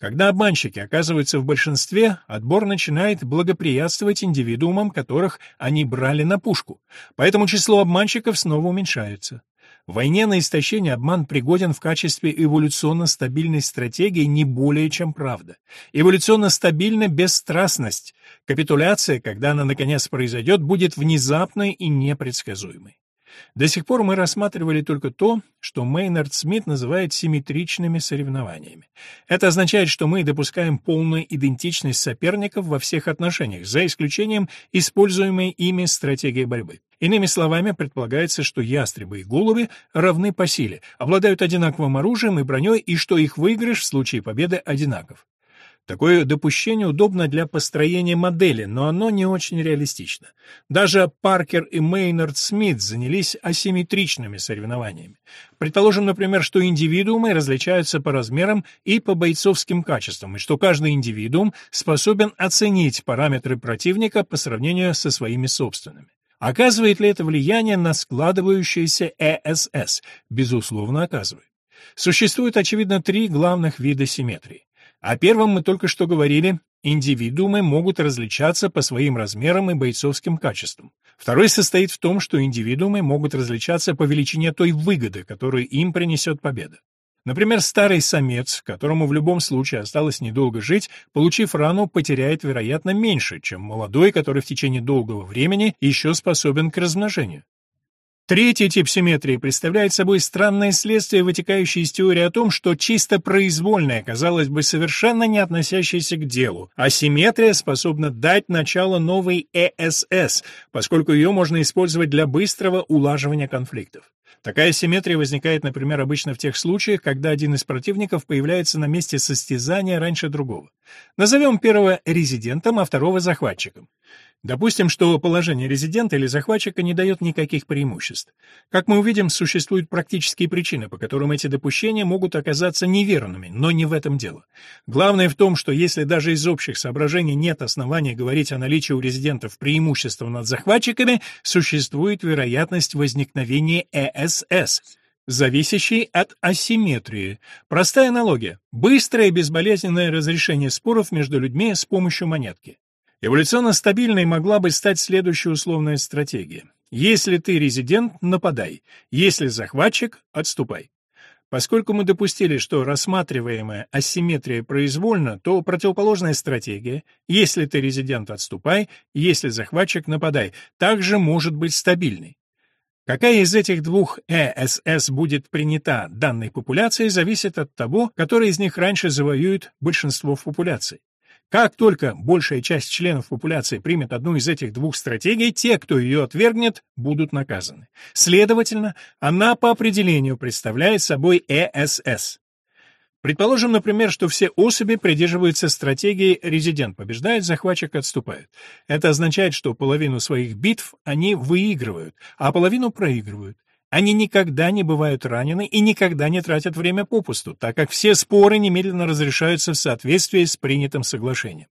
Когда обманщики оказываются в большинстве, отбор начинает благоприятствовать индивидуумам, которых они брали на пушку, поэтому число обманщиков снова уменьшается. В войне на истощение обман пригоден в качестве эволюционно стабильной стратегии не более чем правда. Эволюционно стабильна бесстрастность. Капитуляция, когда она наконец произойдет, будет внезапной и непредсказуемой. До сих пор мы рассматривали только то, что Мейнард Смит называет симметричными соревнованиями. Это означает, что мы допускаем полную идентичность соперников во всех отношениях, за исключением используемой ими стратегии борьбы. Иными словами, предполагается, что ястребы и голуби равны по силе, обладают одинаковым оружием и броней, и что их выигрыш в случае победы одинаков. Такое допущение удобно для построения модели, но оно не очень реалистично. Даже Паркер и Мейнард Смит занялись асимметричными соревнованиями. Предположим, например, что индивидуумы различаются по размерам и по бойцовским качествам, и что каждый индивидуум способен оценить параметры противника по сравнению со своими собственными. Оказывает ли это влияние на складывающийся ЭСС? Безусловно, оказывает. Существует, очевидно, три главных вида симметрии. О первом мы только что говорили, индивидуумы могут различаться по своим размерам и бойцовским качествам. Второй состоит в том, что индивидуумы могут различаться по величине той выгоды, которую им принесет победа. Например, старый самец, которому в любом случае осталось недолго жить, получив рану, потеряет, вероятно, меньше, чем молодой, который в течение долгого времени еще способен к размножению. Третий тип симметрии представляет собой странное следствие, вытекающее из теории о том, что чисто произвольная, казалось бы, совершенно не относящаяся к делу, асимметрия способна дать начало новой ЭСС, поскольку ее можно использовать для быстрого улаживания конфликтов. Такая симметрия возникает, например, обычно в тех случаях, когда один из противников появляется на месте состязания раньше другого. Назовем первого резидентом, а второго захватчиком. Допустим, что положение резидента или захватчика не дает никаких преимуществ. Как мы увидим, существуют практические причины, по которым эти допущения могут оказаться неверными, но не в этом дело. Главное в том, что если даже из общих соображений нет основания говорить о наличии у резидентов преимущества над захватчиками, существует вероятность возникновения ЭСС – зависящий от асимметрии. Простая аналогия. Быстрое и безболезненное разрешение споров между людьми с помощью монетки. Эволюционно стабильной могла бы стать следующая условная стратегия. Если ты резидент, нападай. Если захватчик, отступай. Поскольку мы допустили, что рассматриваемая асимметрия произвольна, то противоположная стратегия «если ты резидент, отступай», «если захватчик, нападай» также может быть стабильной. Какая из этих двух ЭСС будет принята данной популяцией, зависит от того, который из них раньше завоюет большинство в популяции. Как только большая часть членов популяции примет одну из этих двух стратегий, те, кто ее отвергнет, будут наказаны. Следовательно, она по определению представляет собой ЭСС. Предположим, например, что все особи придерживаются стратегии «резидент побеждает, захватчик отступает». Это означает, что половину своих битв они выигрывают, а половину проигрывают. Они никогда не бывают ранены и никогда не тратят время попусту, так как все споры немедленно разрешаются в соответствии с принятым соглашением.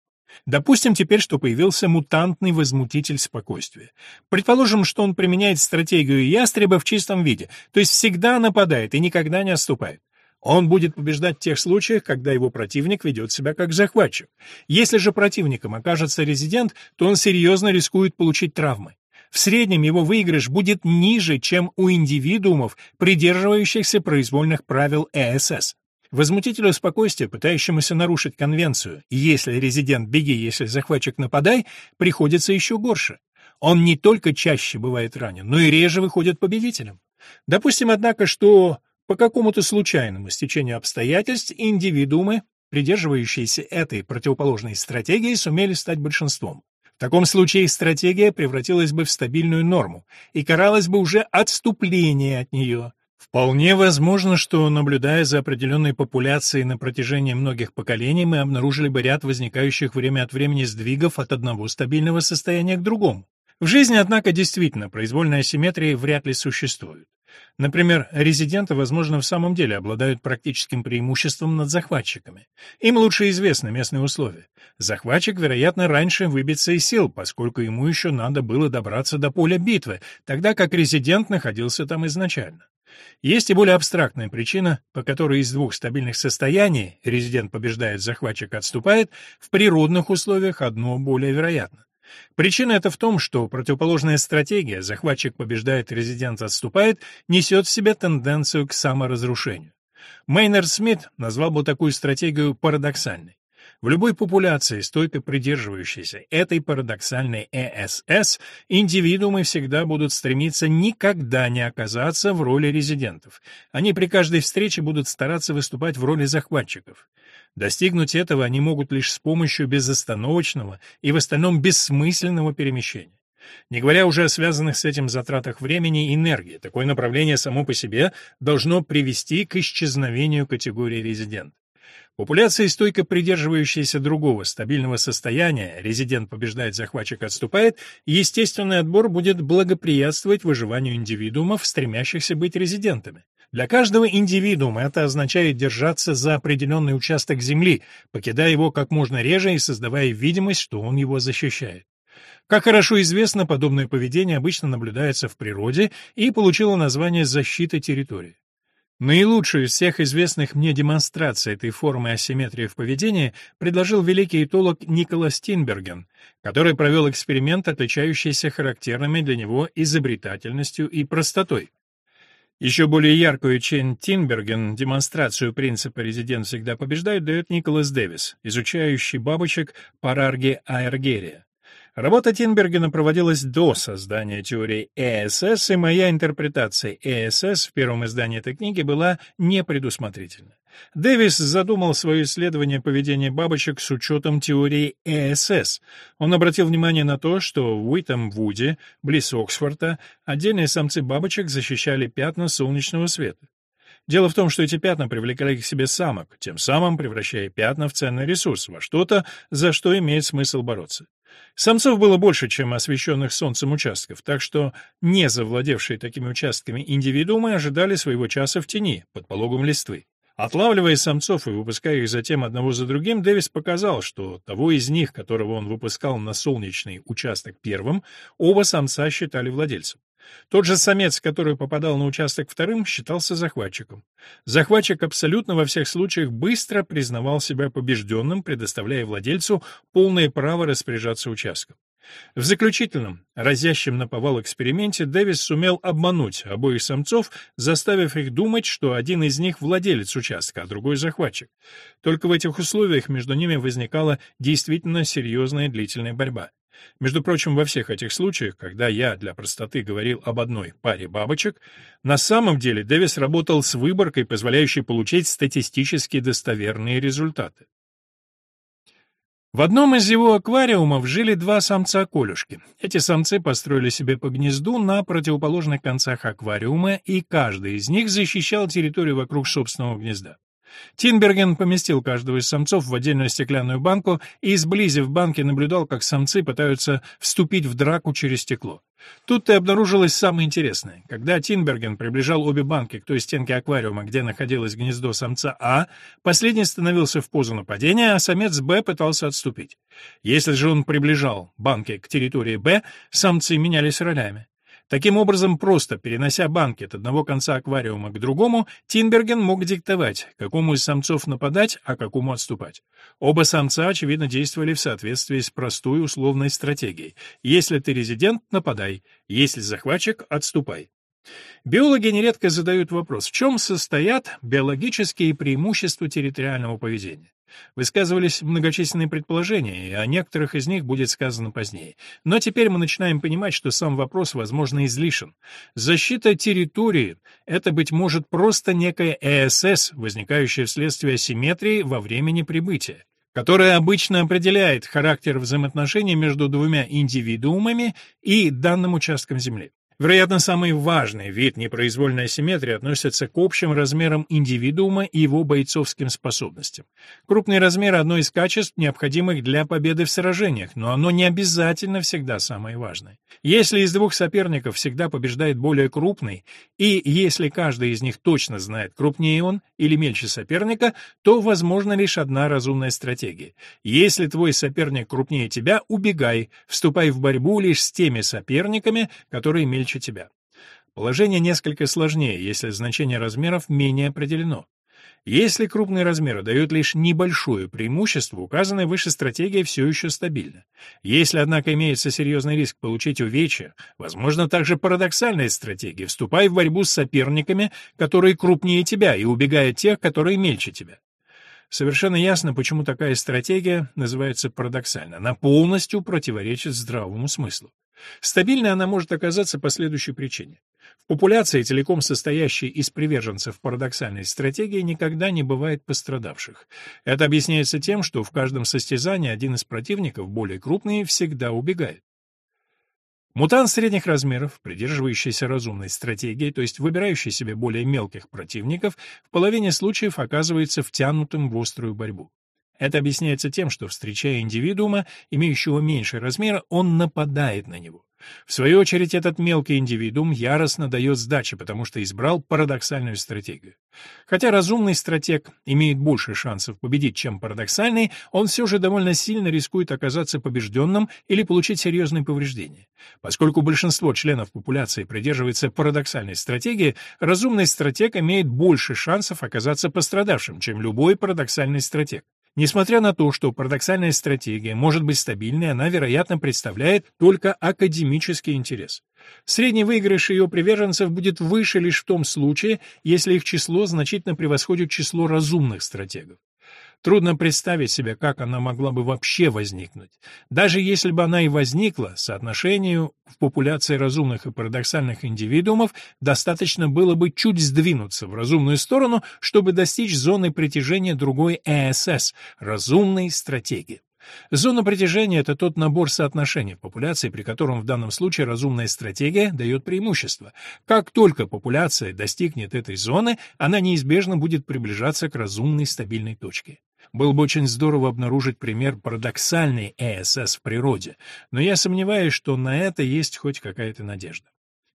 Допустим теперь, что появился мутантный возмутитель спокойствия. Предположим, что он применяет стратегию ястреба в чистом виде, то есть всегда нападает и никогда не отступает. Он будет побеждать в тех случаях, когда его противник ведет себя как захватчик. Если же противником окажется резидент, то он серьезно рискует получить травмы. В среднем его выигрыш будет ниже, чем у индивидуумов, придерживающихся произвольных правил ЭСС. Возмутителю спокойствия, пытающемуся нарушить конвенцию «если резидент беги, если захватчик нападай», приходится еще горше. Он не только чаще бывает ранен, но и реже выходит победителем. Допустим, однако, что по какому-то случайному стечению обстоятельств индивидуумы, придерживающиеся этой противоположной стратегии, сумели стать большинством. В таком случае стратегия превратилась бы в стабильную норму и каралась бы уже отступление от нее. Вполне возможно, что, наблюдая за определенной популяцией на протяжении многих поколений, мы обнаружили бы ряд возникающих время от времени сдвигов от одного стабильного состояния к другому. В жизни, однако, действительно произвольная асимметрия вряд ли существует. Например, резиденты, возможно, в самом деле обладают практическим преимуществом над захватчиками. Им лучше известны местные условия. Захватчик, вероятно, раньше выбится из сил, поскольку ему еще надо было добраться до поля битвы, тогда как резидент находился там изначально. Есть и более абстрактная причина, по которой из двух стабильных состояний резидент побеждает, захватчик отступает, в природных условиях одно более вероятно. Причина это в том, что противоположная стратегия «захватчик побеждает, резидент отступает» несет в себе тенденцию к саморазрушению. Мейнер Смит назвал бы такую стратегию парадоксальной. В любой популяции, стойко придерживающейся этой парадоксальной ЭСС, индивидуумы всегда будут стремиться никогда не оказаться в роли резидентов. Они при каждой встрече будут стараться выступать в роли захватчиков. Достигнуть этого они могут лишь с помощью безостановочного и в остальном бессмысленного перемещения. Не говоря уже о связанных с этим затратах времени и энергии, такое направление само по себе должно привести к исчезновению категории резидент. Популяции, стойко придерживающиеся другого стабильного состояния, резидент побеждает, захватчик отступает, естественный отбор будет благоприятствовать выживанию индивидуумов, стремящихся быть резидентами. Для каждого индивидуума это означает держаться за определенный участок земли, покидая его как можно реже и создавая видимость, что он его защищает. Как хорошо известно, подобное поведение обычно наблюдается в природе и получило название «защита территории». Наилучшую из всех известных мне демонстраций этой формы асимметрии в поведении предложил великий этолог Николас Тинберген, который провел эксперимент, отличающийся характерными для него изобретательностью и простотой. Еще более яркую, чем Тинберген, демонстрацию принципа «резидент всегда побеждает» дает Николас Дэвис, изучающий бабочек Парарги аэргерия. Работа Тинбергена проводилась до создания теории ЭСС, и моя интерпретация ЭСС в первом издании этой книги была непредусмотрительна. Дэвис задумал свое исследование поведения бабочек с учетом теории ЭСС. Он обратил внимание на то, что в Уитам-Вуде, близ Оксфорда, отдельные самцы бабочек защищали пятна солнечного света. Дело в том, что эти пятна привлекали к себе самок, тем самым превращая пятна в ценный ресурс, во что-то, за что имеет смысл бороться. Самцов было больше, чем освещенных солнцем участков, так что не завладевшие такими участками индивидуумы ожидали своего часа в тени, под пологом листвы. Отлавливая самцов и выпуская их затем одного за другим, Дэвис показал, что того из них, которого он выпускал на солнечный участок первым, оба самца считали владельцем. Тот же самец, который попадал на участок вторым, считался захватчиком. Захватчик абсолютно во всех случаях быстро признавал себя побежденным, предоставляя владельцу полное право распоряжаться участком. В заключительном, разящем на повал эксперименте, Дэвис сумел обмануть обоих самцов, заставив их думать, что один из них владелец участка, а другой захватчик. Только в этих условиях между ними возникала действительно серьезная длительная борьба. Между прочим, во всех этих случаях, когда я для простоты говорил об одной паре бабочек, на самом деле Дэвис работал с выборкой, позволяющей получить статистически достоверные результаты. В одном из его аквариумов жили два самца-колюшки. Эти самцы построили себе по гнезду на противоположных концах аквариума, и каждый из них защищал территорию вокруг собственного гнезда. Тинберген поместил каждого из самцов в отдельную стеклянную банку и, сблизив банки, наблюдал, как самцы пытаются вступить в драку через стекло. Тут и обнаружилось самое интересное. Когда Тинберген приближал обе банки к той стенке аквариума, где находилось гнездо самца А, последний становился в позу нападения, а самец Б пытался отступить. Если же он приближал банки к территории Б, самцы менялись ролями. Таким образом, просто перенося банки от одного конца аквариума к другому, Тинберген мог диктовать, какому из самцов нападать, а какому отступать. Оба самца, очевидно, действовали в соответствии с простой условной стратегией. Если ты резидент — нападай, если захватчик — отступай. Биологи нередко задают вопрос, в чем состоят биологические преимущества территориального поведения. Высказывались многочисленные предположения, и о некоторых из них будет сказано позднее. Но теперь мы начинаем понимать, что сам вопрос, возможно, излишен. Защита территории — это, быть может, просто некая ЭСС, возникающая вследствие асимметрии во времени прибытия которая обычно определяет характер взаимоотношений между двумя индивидуумами и данным участком Земли. Вероятно, самый важный вид непроизвольной асимметрии относится к общим размерам индивидуума и его бойцовским способностям. Крупный размер – одно из качеств, необходимых для победы в сражениях, но оно не обязательно всегда самое важное. Если из двух соперников всегда побеждает более крупный, и если каждый из них точно знает, крупнее он или мельче соперника, то возможна лишь одна разумная стратегия. Если твой соперник крупнее тебя, убегай, вступай в борьбу лишь с теми соперниками, которые мельче мельче тебя. Положение несколько сложнее, если значение размеров менее определено. Если крупные размеры дают лишь небольшое преимущество, указанная выше стратегия все еще стабильна. Если, однако, имеется серьезный риск получить увечья, возможно также парадоксальная стратегия, вступай в борьбу с соперниками, которые крупнее тебя, и убегая от тех, которые мельче тебя. Совершенно ясно, почему такая стратегия называется парадоксальной. Она полностью противоречит здравому смыслу. Стабильной она может оказаться по следующей причине. В популяции, целиком состоящей из приверженцев парадоксальной стратегии, никогда не бывает пострадавших. Это объясняется тем, что в каждом состязании один из противников, более крупный, всегда убегает. Мутант средних размеров, придерживающийся разумной стратегии, то есть выбирающий себе более мелких противников, в половине случаев оказывается втянутым в острую борьбу. Это объясняется тем, что, встречая индивидуума, имеющего меньший размер, он нападает на него. В свою очередь, этот мелкий индивидуум яростно дает сдачи, потому что избрал парадоксальную стратегию. Хотя разумный стратег имеет больше шансов победить, чем парадоксальный, он все же довольно сильно рискует оказаться побежденным или получить серьезные повреждения. Поскольку большинство членов популяции придерживается парадоксальной стратегии, разумный стратег имеет больше шансов оказаться пострадавшим, чем любой парадоксальный стратег. Несмотря на то, что парадоксальная стратегия может быть стабильной, она, вероятно, представляет только академический интерес. Средний выигрыш ее приверженцев будет выше лишь в том случае, если их число значительно превосходит число разумных стратегов. Трудно представить себе, как она могла бы вообще возникнуть. Даже если бы она и возникла, соотношению в популяции разумных и парадоксальных индивидуумов достаточно было бы чуть сдвинуться в разумную сторону, чтобы достичь зоны притяжения другой ЭСС – разумной стратегии. Зона притяжения — это тот набор соотношений в популяции, при котором в данном случае разумная стратегия дает преимущество. Как только популяция достигнет этой зоны, она неизбежно будет приближаться к разумной стабильной точке. Было бы очень здорово обнаружить пример парадоксальной ЭСС в природе, но я сомневаюсь, что на это есть хоть какая-то надежда.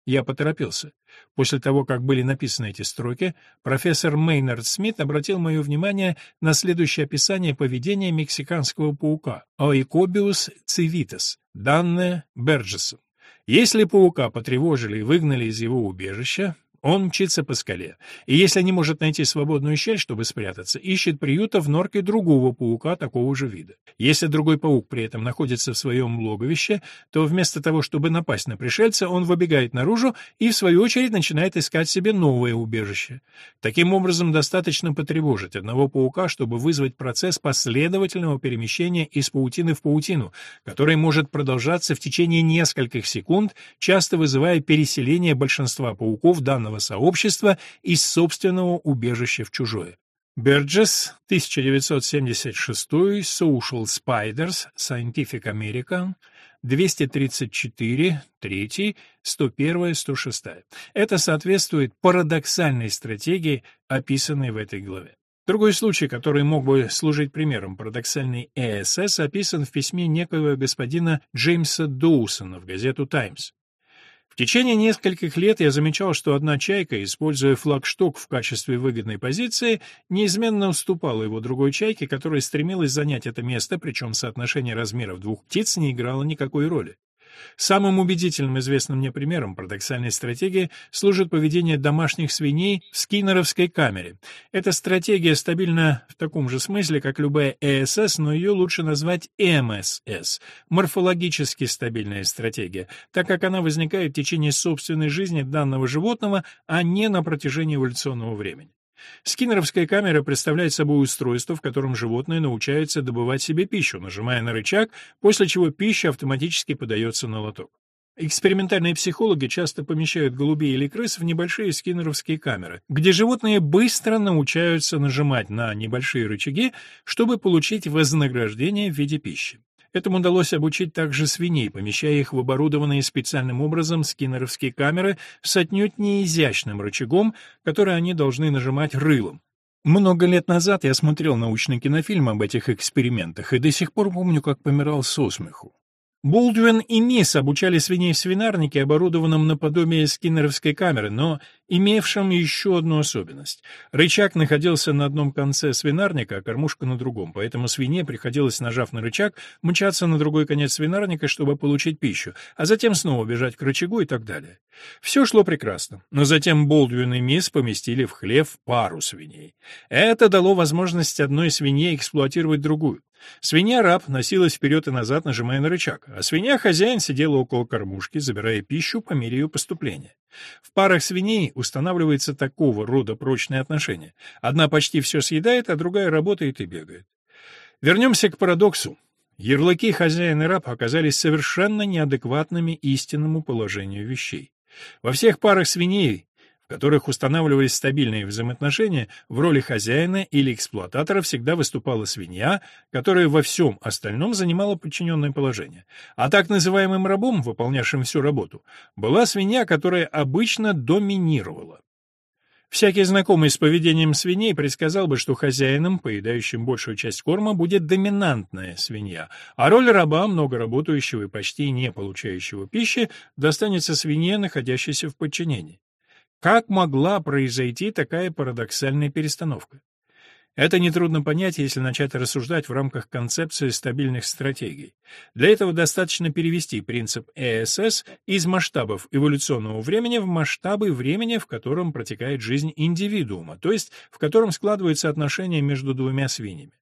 Я поторопился. После того, как были написаны эти строки, профессор Мейнард Смит обратил мое внимание на следующее описание поведения мексиканского паука Oikobius civitas, данное Берджесом. Если паука потревожили и выгнали из его убежища, он мчится по скале, и если не может найти свободную щель, чтобы спрятаться, ищет приюта в норке другого паука такого же вида. Если другой паук при этом находится в своем логовище, то вместо того, чтобы напасть на пришельца, он выбегает наружу и, в свою очередь, начинает искать себе новое убежище. Таким образом, достаточно потревожить одного паука, чтобы вызвать процесс последовательного перемещения из паутины в паутину, который может продолжаться в течение нескольких секунд, часто вызывая переселение большинства пауков данного собственного сообщества из собственного убежища в чужое. Берджес, 1976, Social Spiders, Scientific American, 234, 3, 101, 106. Это соответствует парадоксальной стратегии, описанной в этой главе. Другой случай, который мог бы служить примером парадоксальной ЭСС, описан в письме некоего господина Джеймса Доусона в газету «Таймс». В течение нескольких лет я замечал, что одна чайка, используя флагшток в качестве выгодной позиции, неизменно уступала его другой чайке, которая стремилась занять это место, причем соотношение размеров двух птиц не играло никакой роли. Самым убедительным известным мне примером парадоксальной стратегии служит поведение домашних свиней в скиннеровской камере. Эта стратегия стабильна в таком же смысле, как любая ЭСС, но ее лучше назвать МСС – морфологически стабильная стратегия, так как она возникает в течение собственной жизни данного животного, а не на протяжении эволюционного времени. Скиннеровская камера представляет собой устройство, в котором животное научается добывать себе пищу, нажимая на рычаг, после чего пища автоматически подается на лоток. Экспериментальные психологи часто помещают голубей или крыс в небольшие скиннеровские камеры, где животные быстро научаются нажимать на небольшие рычаги, чтобы получить вознаграждение в виде пищи. Этому удалось обучить также свиней, помещая их в оборудованные специальным образом скиннеровские камеры с отнюдь не изящным рычагом, который они должны нажимать рылом. Много лет назад я смотрел научный кинофильм об этих экспериментах и до сих пор помню, как помирал со смеху. Болдуин и Мисс обучали свиней в свинарнике, оборудованном наподобие скиннеровской камеры, но имевшем еще одну особенность. Рычаг находился на одном конце свинарника, а кормушка на другом, поэтому свинье приходилось, нажав на рычаг, мчаться на другой конец свинарника, чтобы получить пищу, а затем снова бежать к рычагу и так далее. Все шло прекрасно, но затем Болдуин и Мисс поместили в хлев пару свиней. Это дало возможность одной свинье эксплуатировать другую. Свинья-раб носилась вперед и назад, нажимая на рычаг, а свинья-хозяин сидела около кормушки, забирая пищу по мере ее поступления. В парах свиней устанавливается такого рода прочные отношения. Одна почти все съедает, а другая работает и бегает. Вернемся к парадоксу. Ярлыки хозяин и раб оказались совершенно неадекватными истинному положению вещей. Во всех парах свиней в которых устанавливались стабильные взаимоотношения, в роли хозяина или эксплуататора всегда выступала свинья, которая во всем остальном занимала подчиненное положение. А так называемым рабом, выполнявшим всю работу, была свинья, которая обычно доминировала. Всякий знакомый с поведением свиней предсказал бы, что хозяином, поедающим большую часть корма, будет доминантная свинья, а роль раба, много работающего и почти не получающего пищи, достанется свинье, находящейся в подчинении. Как могла произойти такая парадоксальная перестановка? Это нетрудно понять, если начать рассуждать в рамках концепции стабильных стратегий. Для этого достаточно перевести принцип ЭСС из масштабов эволюционного времени в масштабы времени, в котором протекает жизнь индивидуума, то есть в котором складываются отношения между двумя свиньями.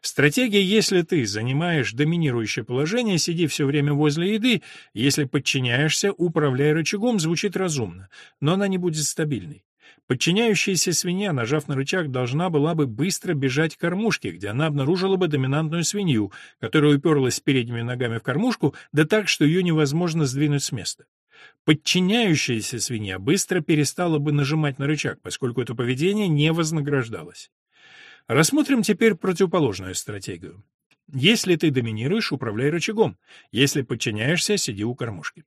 Стратегия «если ты занимаешь доминирующее положение, сиди все время возле еды, если подчиняешься, управляй рычагом» звучит разумно, но она не будет стабильной. Подчиняющаяся свинья, нажав на рычаг, должна была бы быстро бежать к кормушке, где она обнаружила бы доминантную свинью, которая уперлась передними ногами в кормушку, да так, что ее невозможно сдвинуть с места. Подчиняющаяся свинья быстро перестала бы нажимать на рычаг, поскольку это поведение не вознаграждалось. Рассмотрим теперь противоположную стратегию. Если ты доминируешь, управляй рычагом. Если подчиняешься, сиди у кормушки.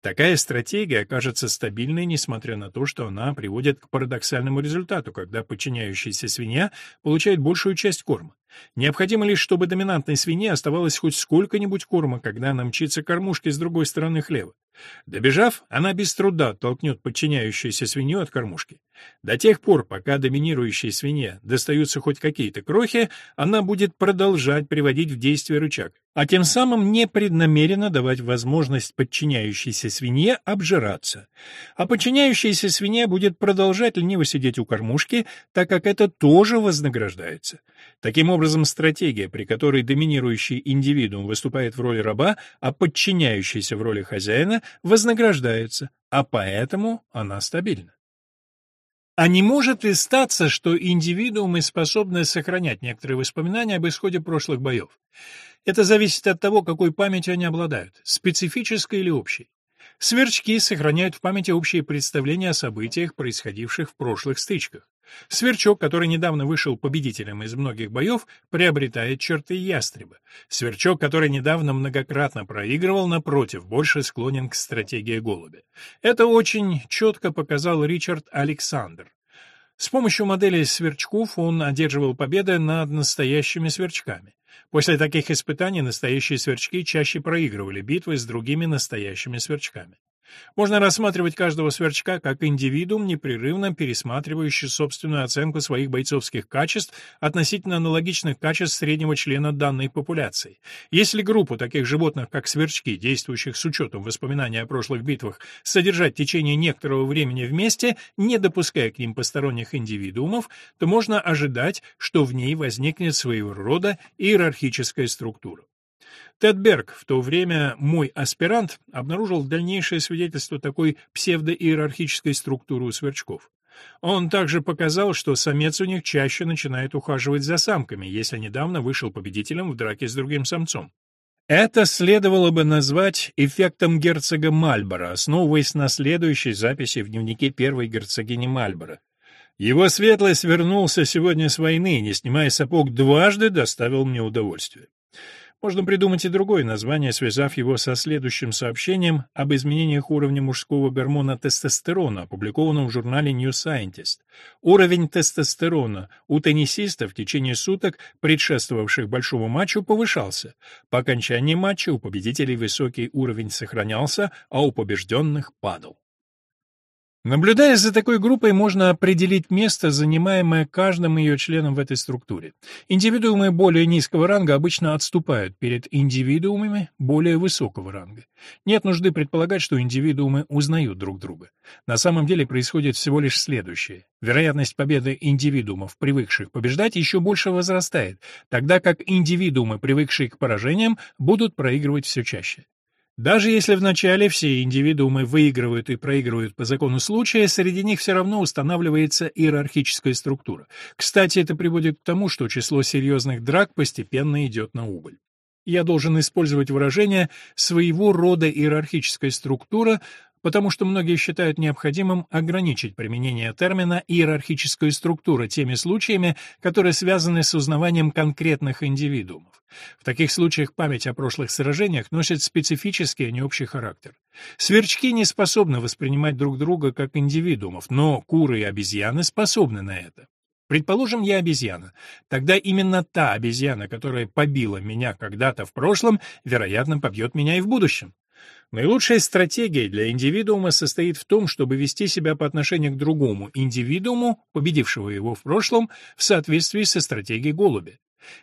Такая стратегия окажется стабильной, несмотря на то, что она приводит к парадоксальному результату, когда подчиняющаяся свинья получает большую часть корма. Необходимо лишь, чтобы доминантной свинье оставалось хоть сколько-нибудь корма, когда она мчится к кормушке с другой стороны хлева. Добежав, она без труда толкнет подчиняющуюся свинью от кормушки. До тех пор, пока доминирующей свинье достаются хоть какие-то крохи, она будет продолжать приводить в действие рычаг а тем самым непреднамеренно давать возможность подчиняющейся свинье обжираться. А подчиняющаяся свинья будет продолжать лениво сидеть у кормушки, так как это тоже вознаграждается. Таким образом, стратегия, при которой доминирующий индивидуум выступает в роли раба, а подчиняющийся в роли хозяина, вознаграждается, а поэтому она стабильна. А не может ли статься, что индивидуумы способны сохранять некоторые воспоминания об исходе прошлых боев? Это зависит от того, какой памятью они обладают, специфической или общей. Сверчки сохраняют в памяти общие представления о событиях, происходивших в прошлых стычках. Сверчок, который недавно вышел победителем из многих боев, приобретает черты ястреба. Сверчок, который недавно многократно проигрывал, напротив, больше склонен к стратегии голубя. Это очень четко показал Ричард Александр. С помощью модели сверчков он одерживал победы над настоящими сверчками. После таких испытаний настоящие сверчки чаще проигрывали битвы с другими настоящими сверчками. Можно рассматривать каждого сверчка как индивидуум, непрерывно пересматривающий собственную оценку своих бойцовских качеств относительно аналогичных качеств среднего члена данной популяции. Если группу таких животных, как сверчки, действующих с учетом воспоминаний о прошлых битвах, содержать в течение некоторого времени вместе, не допуская к ним посторонних индивидуумов, то можно ожидать, что в ней возникнет своего рода иерархическая структура. Тед Берг, в то время мой аспирант, обнаружил дальнейшее свидетельство такой псевдоиерархической структуры у сверчков. Он также показал, что самец у них чаще начинает ухаживать за самками, если недавно вышел победителем в драке с другим самцом. Это следовало бы назвать эффектом герцога Мальборо, основываясь на следующей записи в дневнике первой герцогини Мальборо. Его светлость вернулся сегодня с войны, не снимая сапог, дважды доставил мне удовольствие. Можно придумать и другое название, связав его со следующим сообщением об изменениях уровня мужского гормона тестостерона, опубликованном в журнале New Scientist. Уровень тестостерона у теннисистов в течение суток, предшествовавших большому матчу, повышался. По окончании матча у победителей высокий уровень сохранялся, а у побежденных падал. Наблюдая за такой группой, можно определить место, занимаемое каждым ее членом в этой структуре. Индивидуумы более низкого ранга обычно отступают перед индивидуумами более высокого ранга. Нет нужды предполагать, что индивидуумы узнают друг друга. На самом деле происходит всего лишь следующее. Вероятность победы индивидуумов, привыкших побеждать, еще больше возрастает, тогда как индивидуумы, привыкшие к поражениям, будут проигрывать все чаще. Даже если вначале все индивидуумы выигрывают и проигрывают по закону случая, среди них все равно устанавливается иерархическая структура. Кстати, это приводит к тому, что число серьезных драк постепенно идет на убыль. Я должен использовать выражение «своего рода иерархическая структура», потому что многие считают необходимым ограничить применение термина «иерархическая структура» теми случаями, которые связаны с узнаванием конкретных индивидуумов. В таких случаях память о прошлых сражениях носит специфический, а не общий характер. Сверчки не способны воспринимать друг друга как индивидуумов, но куры и обезьяны способны на это. Предположим, я обезьяна. Тогда именно та обезьяна, которая побила меня когда-то в прошлом, вероятно, побьет меня и в будущем. Наилучшая стратегия для индивидуума состоит в том, чтобы вести себя по отношению к другому индивидууму, победившего его в прошлом, в соответствии со стратегией голубя.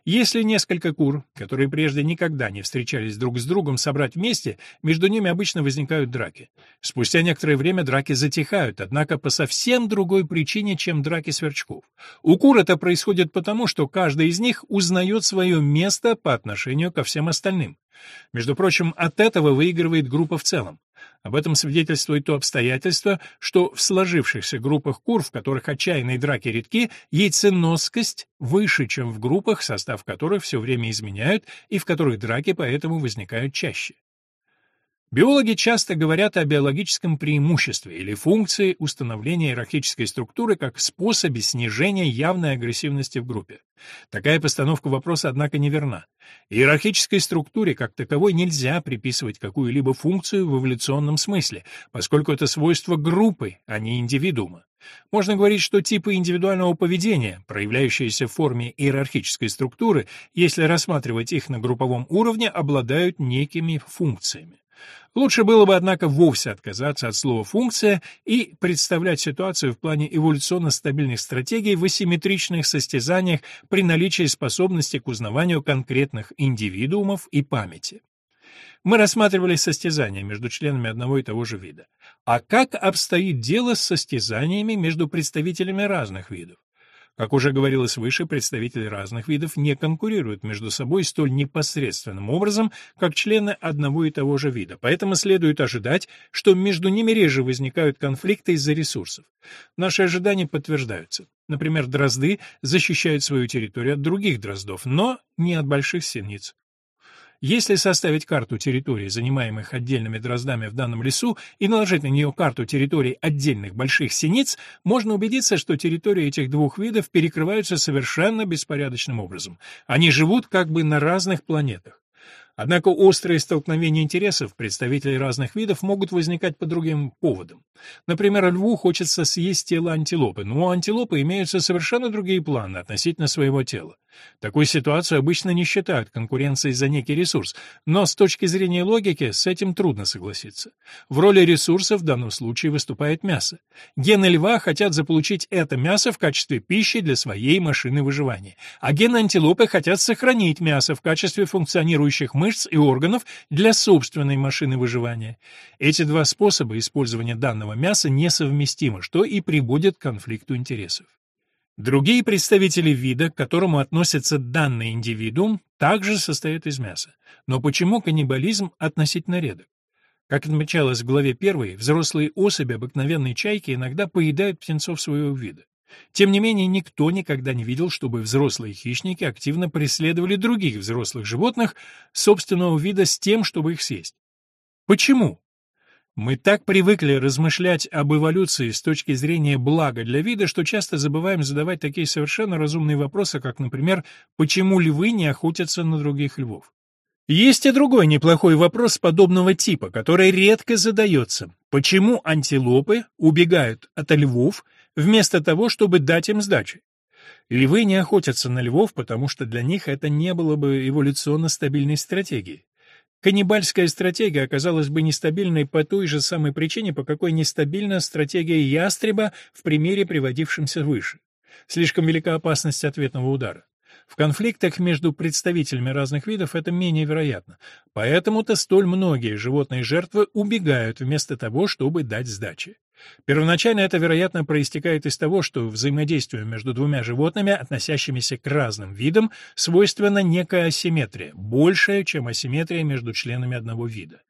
Если несколько кур, которые прежде никогда не встречались друг с другом, собрать вместе, между ними обычно возникают драки. Спустя некоторое время драки затихают, однако по совсем другой причине, чем драки сверчков. У кур это происходит потому, что каждый из них узнает свое место по отношению ко всем остальным. Между прочим, от этого выигрывает группа в целом. Об этом свидетельствует то обстоятельство, что в сложившихся группах кур, в которых отчаянные драки редки, яйценоскость выше, чем в группах, состав которых все время изменяют и в которых драки поэтому возникают чаще. Биологи часто говорят о биологическом преимуществе или функции установления иерархической структуры как способе снижения явной агрессивности в группе. Такая постановка вопроса, однако, неверна. Иерархической структуре как таковой нельзя приписывать какую-либо функцию в эволюционном смысле, поскольку это свойство группы, а не индивидуума. Можно говорить, что типы индивидуального поведения, проявляющиеся в форме иерархической структуры, если рассматривать их на групповом уровне, обладают некими функциями. Лучше было бы, однако, вовсе отказаться от слова «функция» и представлять ситуацию в плане эволюционно стабильных стратегий в асимметричных состязаниях при наличии способности к узнаванию конкретных индивидуумов и памяти. Мы рассматривали состязания между членами одного и того же вида. А как обстоит дело с состязаниями между представителями разных видов? Как уже говорилось выше, представители разных видов не конкурируют между собой столь непосредственным образом, как члены одного и того же вида, поэтому следует ожидать, что между ними реже возникают конфликты из-за ресурсов. Наши ожидания подтверждаются. Например, дрозды защищают свою территорию от других дроздов, но не от больших синиц. Если составить карту территорий, занимаемых отдельными дроздами в данном лесу, и наложить на нее карту территорий отдельных больших синиц, можно убедиться, что территории этих двух видов перекрываются совершенно беспорядочным образом. Они живут как бы на разных планетах. Однако острые столкновения интересов представителей разных видов могут возникать по другим поводам. Например, льву хочется съесть тело антилопы, но у антилопы имеются совершенно другие планы относительно своего тела. Такую ситуацию обычно не считают конкуренцией за некий ресурс, но с точки зрения логики с этим трудно согласиться. В роли ресурса в данном случае выступает мясо. Гены льва хотят заполучить это мясо в качестве пищи для своей машины выживания, а гены антилопы хотят сохранить мясо в качестве функционирующих мышц и органов для собственной машины выживания. Эти два способа использования данного мяса несовместимы, что и приводит к конфликту интересов. Другие представители вида, к которому относится данный индивидуум, также состоят из мяса. Но почему каннибализм относительно редок? Как отмечалось в главе 1, взрослые особи обыкновенной чайки иногда поедают птенцов своего вида. Тем не менее, никто никогда не видел, чтобы взрослые хищники активно преследовали других взрослых животных собственного вида с тем, чтобы их съесть. Почему? Мы так привыкли размышлять об эволюции с точки зрения блага для вида, что часто забываем задавать такие совершенно разумные вопросы, как, например, почему львы не охотятся на других львов? Есть и другой неплохой вопрос подобного типа, который редко задается. Почему антилопы убегают от львов вместо того, чтобы дать им сдачи? Львы не охотятся на львов, потому что для них это не было бы эволюционно стабильной стратегией. Каннибальская стратегия оказалась бы нестабильной по той же самой причине, по какой нестабильна стратегия ястреба в примере, приводившемся выше. Слишком велика опасность ответного удара. В конфликтах между представителями разных видов это менее вероятно. Поэтому-то столь многие животные жертвы убегают вместо того, чтобы дать сдачи. Первоначально это, вероятно, проистекает из того, что взаимодействию между двумя животными, относящимися к разным видам, свойственна некая асимметрия, большая, чем асимметрия между членами одного вида.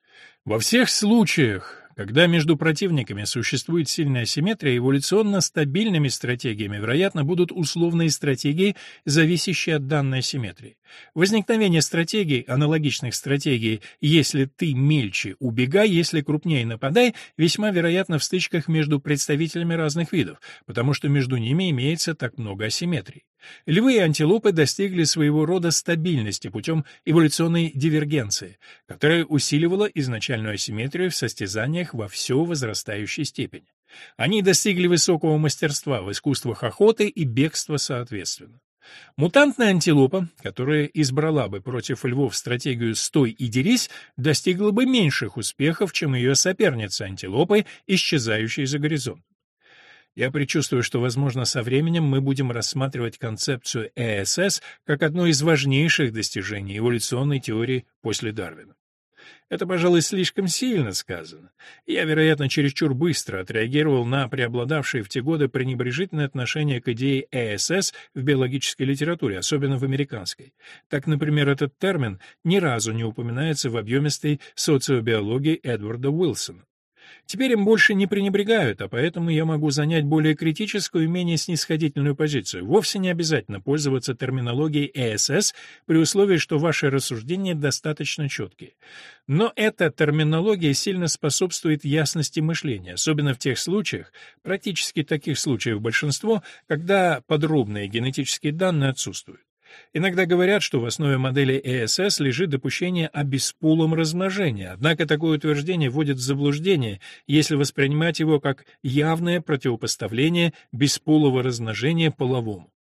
Во всех случаях, когда между противниками существует сильная асимметрия, эволюционно стабильными стратегиями, вероятно, будут условные стратегии, зависящие от данной асимметрии. Возникновение стратегий, аналогичных стратегии «если ты мельче, убегай, если крупнее, нападай» весьма вероятно в стычках между представителями разных видов, потому что между ними имеется так много асимметрий. Львы и антилопы достигли своего рода стабильности путем эволюционной дивергенции, которая усиливала изначальную асимметрию в состязаниях во все возрастающей степени. Они достигли высокого мастерства в искусствах охоты и бегства соответственно. Мутантная антилопа, которая избрала бы против львов стратегию «стой и дерись», достигла бы меньших успехов, чем ее соперница антилопы, исчезающей за горизонт. Я предчувствую, что, возможно, со временем мы будем рассматривать концепцию ЭСС как одно из важнейших достижений эволюционной теории после Дарвина. Это, пожалуй, слишком сильно сказано. Я, вероятно, чересчур быстро отреагировал на преобладавшее в те годы пренебрежительное отношение к идее ЭСС в биологической литературе, особенно в американской. Так, например, этот термин ни разу не упоминается в объемистой социобиологии Эдварда Уилсона. Теперь им больше не пренебрегают, а поэтому я могу занять более критическую и менее снисходительную позицию. Вовсе не обязательно пользоваться терминологией ЭСС при условии, что ваши рассуждения достаточно четкие. Но эта терминология сильно способствует ясности мышления, особенно в тех случаях, практически таких случаев большинство, когда подробные генетические данные отсутствуют. Иногда говорят, что в основе модели ЭСС лежит допущение о бесполом размножении, однако такое утверждение вводит в заблуждение, если воспринимать его как явное противопоставление бесполого размножения половому.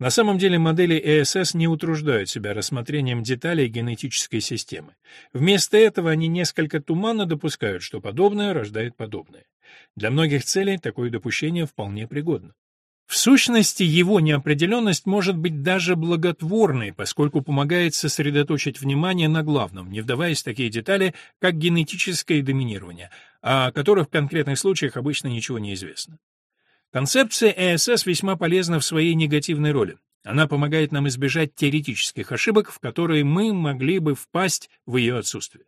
На самом деле модели ЭСС не утруждают себя рассмотрением деталей генетической системы. Вместо этого они несколько туманно допускают, что подобное рождает подобное. Для многих целей такое допущение вполне пригодно. В сущности, его неопределенность может быть даже благотворной, поскольку помогает сосредоточить внимание на главном, не вдаваясь в такие детали, как генетическое доминирование, о которых в конкретных случаях обычно ничего не известно. Концепция ЭСС весьма полезна в своей негативной роли. Она помогает нам избежать теоретических ошибок, в которые мы могли бы впасть в ее отсутствие.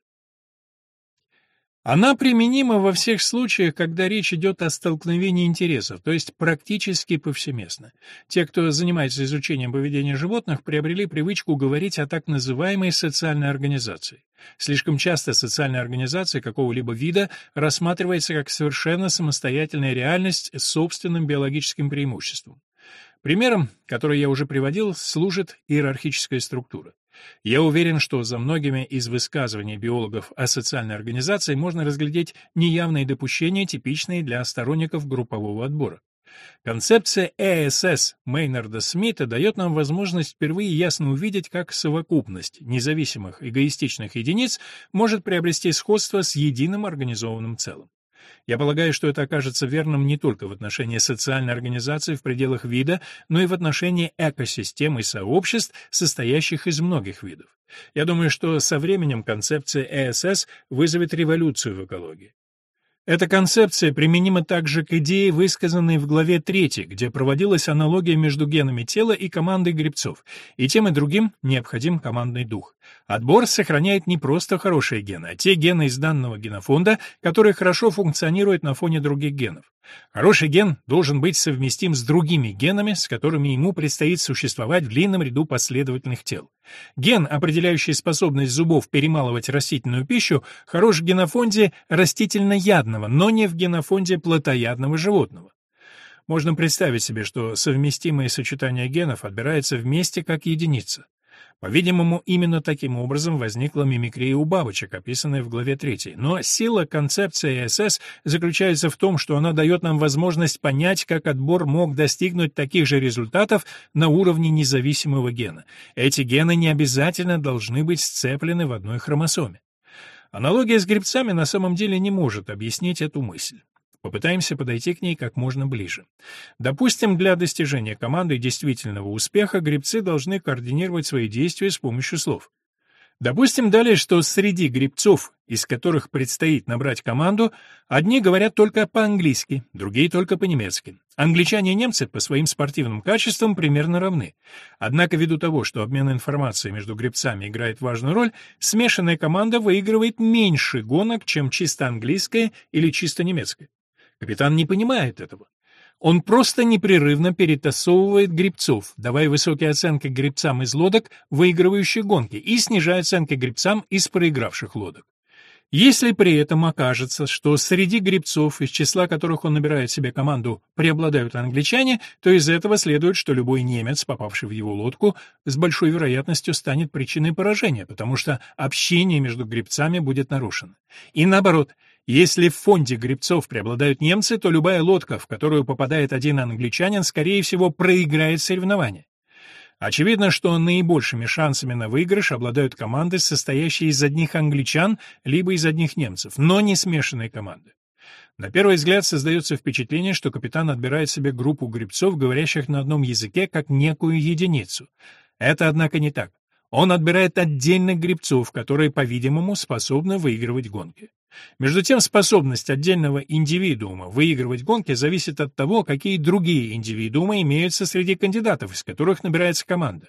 Она применима во всех случаях, когда речь идет о столкновении интересов, то есть практически повсеместно. Те, кто занимается изучением поведения животных, приобрели привычку говорить о так называемой социальной организации. Слишком часто социальная организация какого-либо вида рассматривается как совершенно самостоятельная реальность с собственным биологическим преимуществом. Примером, который я уже приводил, служит иерархическая структура. Я уверен, что за многими из высказываний биологов о социальной организации можно разглядеть неявные допущения, типичные для сторонников группового отбора. Концепция ЭСС Мейнарда Смита дает нам возможность впервые ясно увидеть, как совокупность независимых эгоистичных единиц может приобрести сходство с единым организованным целым. Я полагаю, что это окажется верным не только в отношении социальной организации в пределах вида, но и в отношении экосистем и сообществ, состоящих из многих видов. Я думаю, что со временем концепция ЭСС вызовет революцию в экологии. Эта концепция применима также к идее, высказанной в главе 3, где проводилась аналогия между генами тела и командой грибцов, и тем и другим необходим командный дух. Отбор сохраняет не просто хорошие гены, а те гены из данного генофонда, которые хорошо функционируют на фоне других генов. Хороший ген должен быть совместим с другими генами, с которыми ему предстоит существовать в длинном ряду последовательных тел. Ген, определяющий способность зубов перемалывать растительную пищу, хорош в генофонде растительноядного, но не в генофонде плотоядного животного. Можно представить себе, что совместимое сочетание генов отбирается вместе как единица. По-видимому, именно таким образом возникла мимикрия у бабочек, описанная в главе 3. Но сила концепции СС заключается в том, что она дает нам возможность понять, как отбор мог достигнуть таких же результатов на уровне независимого гена. Эти гены не обязательно должны быть сцеплены в одной хромосоме. Аналогия с грибцами на самом деле не может объяснить эту мысль. Попытаемся подойти к ней как можно ближе. Допустим, для достижения командой действительного успеха гребцы должны координировать свои действия с помощью слов. Допустим далее, что среди гребцов, из которых предстоит набрать команду, одни говорят только по-английски, другие только по-немецки. Англичане и немцы по своим спортивным качествам примерно равны. Однако ввиду того, что обмен информацией между гребцами играет важную роль, смешанная команда выигрывает меньше гонок, чем чисто английская или чисто немецкая. Капитан не понимает этого. Он просто непрерывно перетасовывает грибцов, давая высокие оценки грибцам из лодок, выигрывающих гонки, и снижая оценки грибцам из проигравших лодок. Если при этом окажется, что среди грибцов, из числа которых он набирает себе команду, преобладают англичане, то из этого следует, что любой немец, попавший в его лодку, с большой вероятностью станет причиной поражения, потому что общение между грибцами будет нарушено. И наоборот – если в фонде гребцов преобладают немцы, то любая лодка, в которую попадает один англичанин, скорее всего, проиграет соревнование. Очевидно, что наибольшими шансами на выигрыш обладают команды, состоящие из одних англичан либо из одних немцев, но не смешанные команды. На первый взгляд создается впечатление, что капитан отбирает себе группу гребцов, говорящих на одном языке, как некую единицу. Это, однако, не так. Он отбирает отдельных гребцов, которые, по-видимому, способны выигрывать гонки. Между тем, способность отдельного индивидуума выигрывать гонки зависит от того, какие другие индивидуумы имеются среди кандидатов, из которых набирается команда.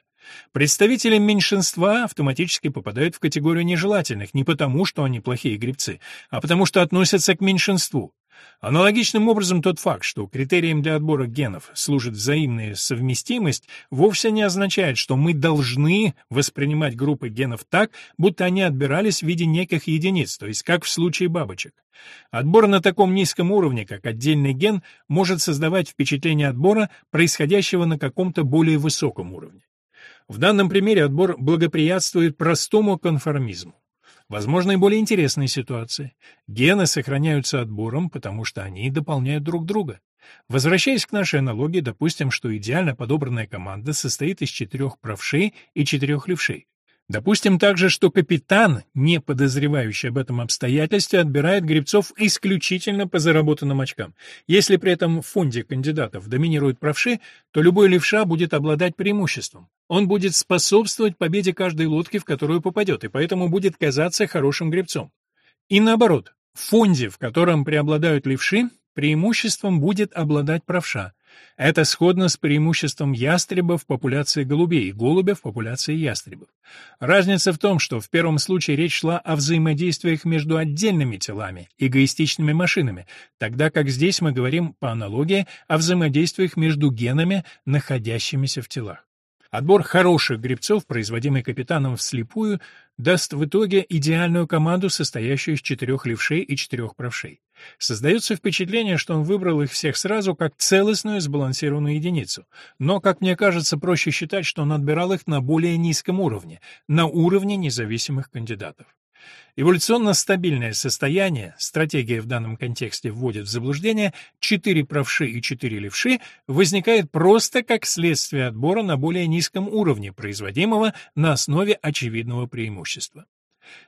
Представители меньшинства автоматически попадают в категорию нежелательных не потому, что они плохие гребцы, а потому что относятся к меньшинству. Аналогичным образом тот факт, что критерием для отбора генов служит взаимная совместимость, вовсе не означает, что мы должны воспринимать группы генов так, будто они отбирались в виде неких единиц, то есть как в случае бабочек. Отбор на таком низком уровне, как отдельный ген, может создавать впечатление отбора, происходящего на каком-то более высоком уровне. В данном примере отбор благоприятствует простому конформизму. Возможно и более интересные ситуации. Гены сохраняются отбором, потому что они дополняют друг друга. Возвращаясь к нашей аналогии, допустим, что идеально подобранная команда состоит из четырех правшей и четырех левшей. Допустим также, что капитан, не подозревающий об этом обстоятельстве, отбирает гребцов исключительно по заработанным очкам. Если при этом в фонде кандидатов доминируют правши, то любой левша будет обладать преимуществом. Он будет способствовать победе каждой лодки, в которую попадет, и поэтому будет казаться хорошим гребцом. И наоборот, в фонде, в котором преобладают левши, преимуществом будет обладать правша. Это сходно с преимуществом ястреба в популяции голубей и голубя в популяции ястребов. Разница в том, что в первом случае речь шла о взаимодействиях между отдельными телами, эгоистичными машинами, тогда как здесь мы говорим по аналогии о взаимодействиях между генами, находящимися в телах. Отбор хороших гребцов, производимый капитаном вслепую, даст в итоге идеальную команду, состоящую из четырех левшей и четырех правшей. Создается впечатление, что он выбрал их всех сразу как целостную сбалансированную единицу. Но, как мне кажется, проще считать, что он отбирал их на более низком уровне, на уровне независимых кандидатов. Эволюционно стабильное состояние, стратегия в данном контексте вводит в заблуждение, четыре правши и четыре левши возникает просто как следствие отбора на более низком уровне, производимого на основе очевидного преимущества.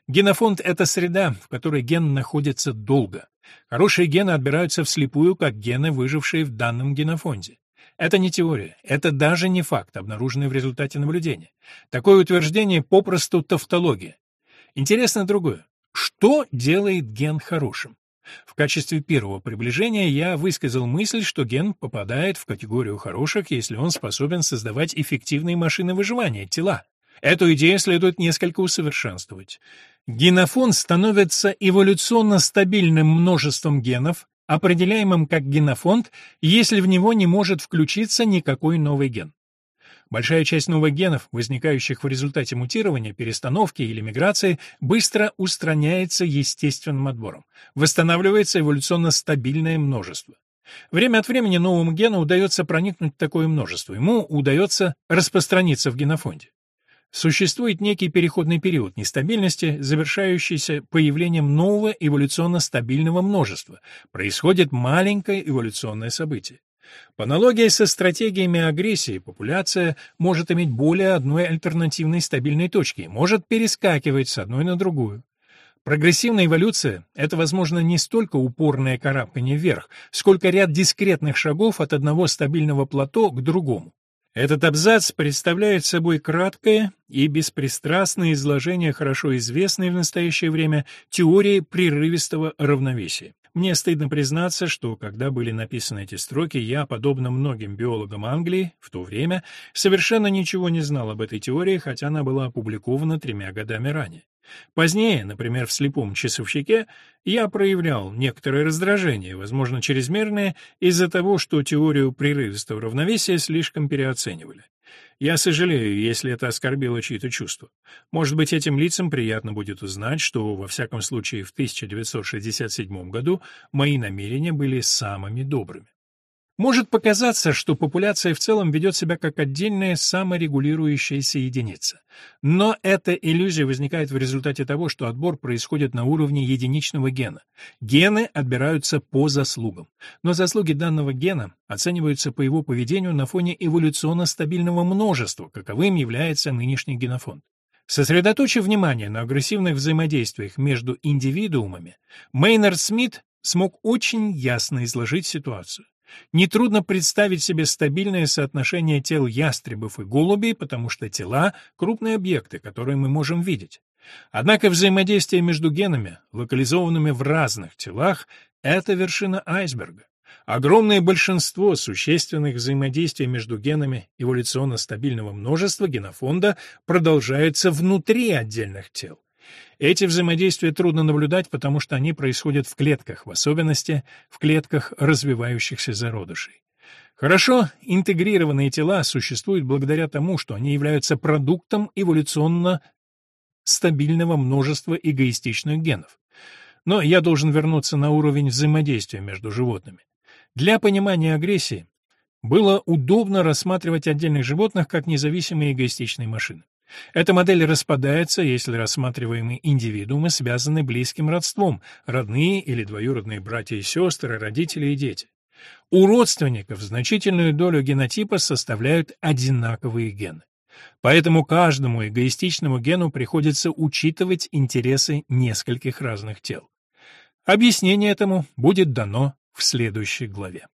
Генофонд — это среда, в которой ген находится долго. Хорошие гены отбираются вслепую, как гены, выжившие в данном генофонде. Это не теория, это даже не факт, обнаруженный в результате наблюдения. Такое утверждение попросту тавтология. Интересно другое. Что делает ген хорошим? В качестве первого приближения я высказал мысль, что ген попадает в категорию хороших, если он способен создавать эффективные машины выживания, тела. Эту идею следует несколько усовершенствовать. Генофон становится эволюционно стабильным множеством генов, определяемым как генофонд, если в него не может включиться никакой новый ген. Большая часть новых генов, возникающих в результате мутирования, перестановки или миграции, быстро устраняется естественным отбором. Восстанавливается эволюционно стабильное множество. Время от времени новому гену удается проникнуть в такое множество, ему удается распространиться в генофонде. Существует некий переходный период нестабильности, завершающийся появлением нового эволюционно стабильного множества. Происходит маленькое эволюционное событие. По аналогии со стратегиями агрессии, популяция может иметь более одной альтернативной стабильной точки, может перескакивать с одной на другую. Прогрессивная эволюция — это, возможно, не столько упорное карабкание вверх, сколько ряд дискретных шагов от одного стабильного плато к другому. Этот абзац представляет собой краткое и беспристрастное изложение хорошо известной в настоящее время теории прерывистого равновесия. Мне стыдно признаться, что когда были написаны эти строки, я, подобно многим биологам Англии, в то время совершенно ничего не знал об этой теории, хотя она была опубликована тремя годами ранее. Позднее, например, в «Слепом часовщике», я проявлял некоторое раздражение, возможно, чрезмерное, из-за того, что теорию прерывистого равновесия слишком переоценивали. Я сожалею, если это оскорбило чьи-то чувства. Может быть, этим лицам приятно будет узнать, что, во всяком случае, в 1967 году мои намерения были самыми добрыми. Может показаться, что популяция в целом ведет себя как отдельная саморегулирующаяся единица. Но эта иллюзия возникает в результате того, что отбор происходит на уровне единичного гена. Гены отбираются по заслугам. Но заслуги данного гена оцениваются по его поведению на фоне эволюционно стабильного множества, каковым является нынешний генофонд. Сосредоточив внимание на агрессивных взаимодействиях между индивидуумами, Мейнард Смит смог очень ясно изложить ситуацию. Нетрудно представить себе стабильное соотношение тел ястребов и голубей, потому что тела — крупные объекты, которые мы можем видеть. Однако взаимодействие между генами, локализованными в разных телах, — это вершина айсберга. Огромное большинство существенных взаимодействий между генами эволюционно стабильного множества генофонда продолжается внутри отдельных тел. Эти взаимодействия трудно наблюдать, потому что они происходят в клетках, в особенности в клетках развивающихся зародышей. Хорошо интегрированные тела существуют благодаря тому, что они являются продуктом эволюционно стабильного множества эгоистичных генов. Но я должен вернуться на уровень взаимодействия между животными. Для понимания агрессии было удобно рассматривать отдельных животных как независимые эгоистичные машины. Эта модель распадается, если рассматриваемые индивидуумы связаны близким родством, родные или двоюродные братья и сестры, родители и дети. У родственников значительную долю генотипа составляют одинаковые гены. Поэтому каждому эгоистичному гену приходится учитывать интересы нескольких разных тел. Объяснение этому будет дано в следующей главе.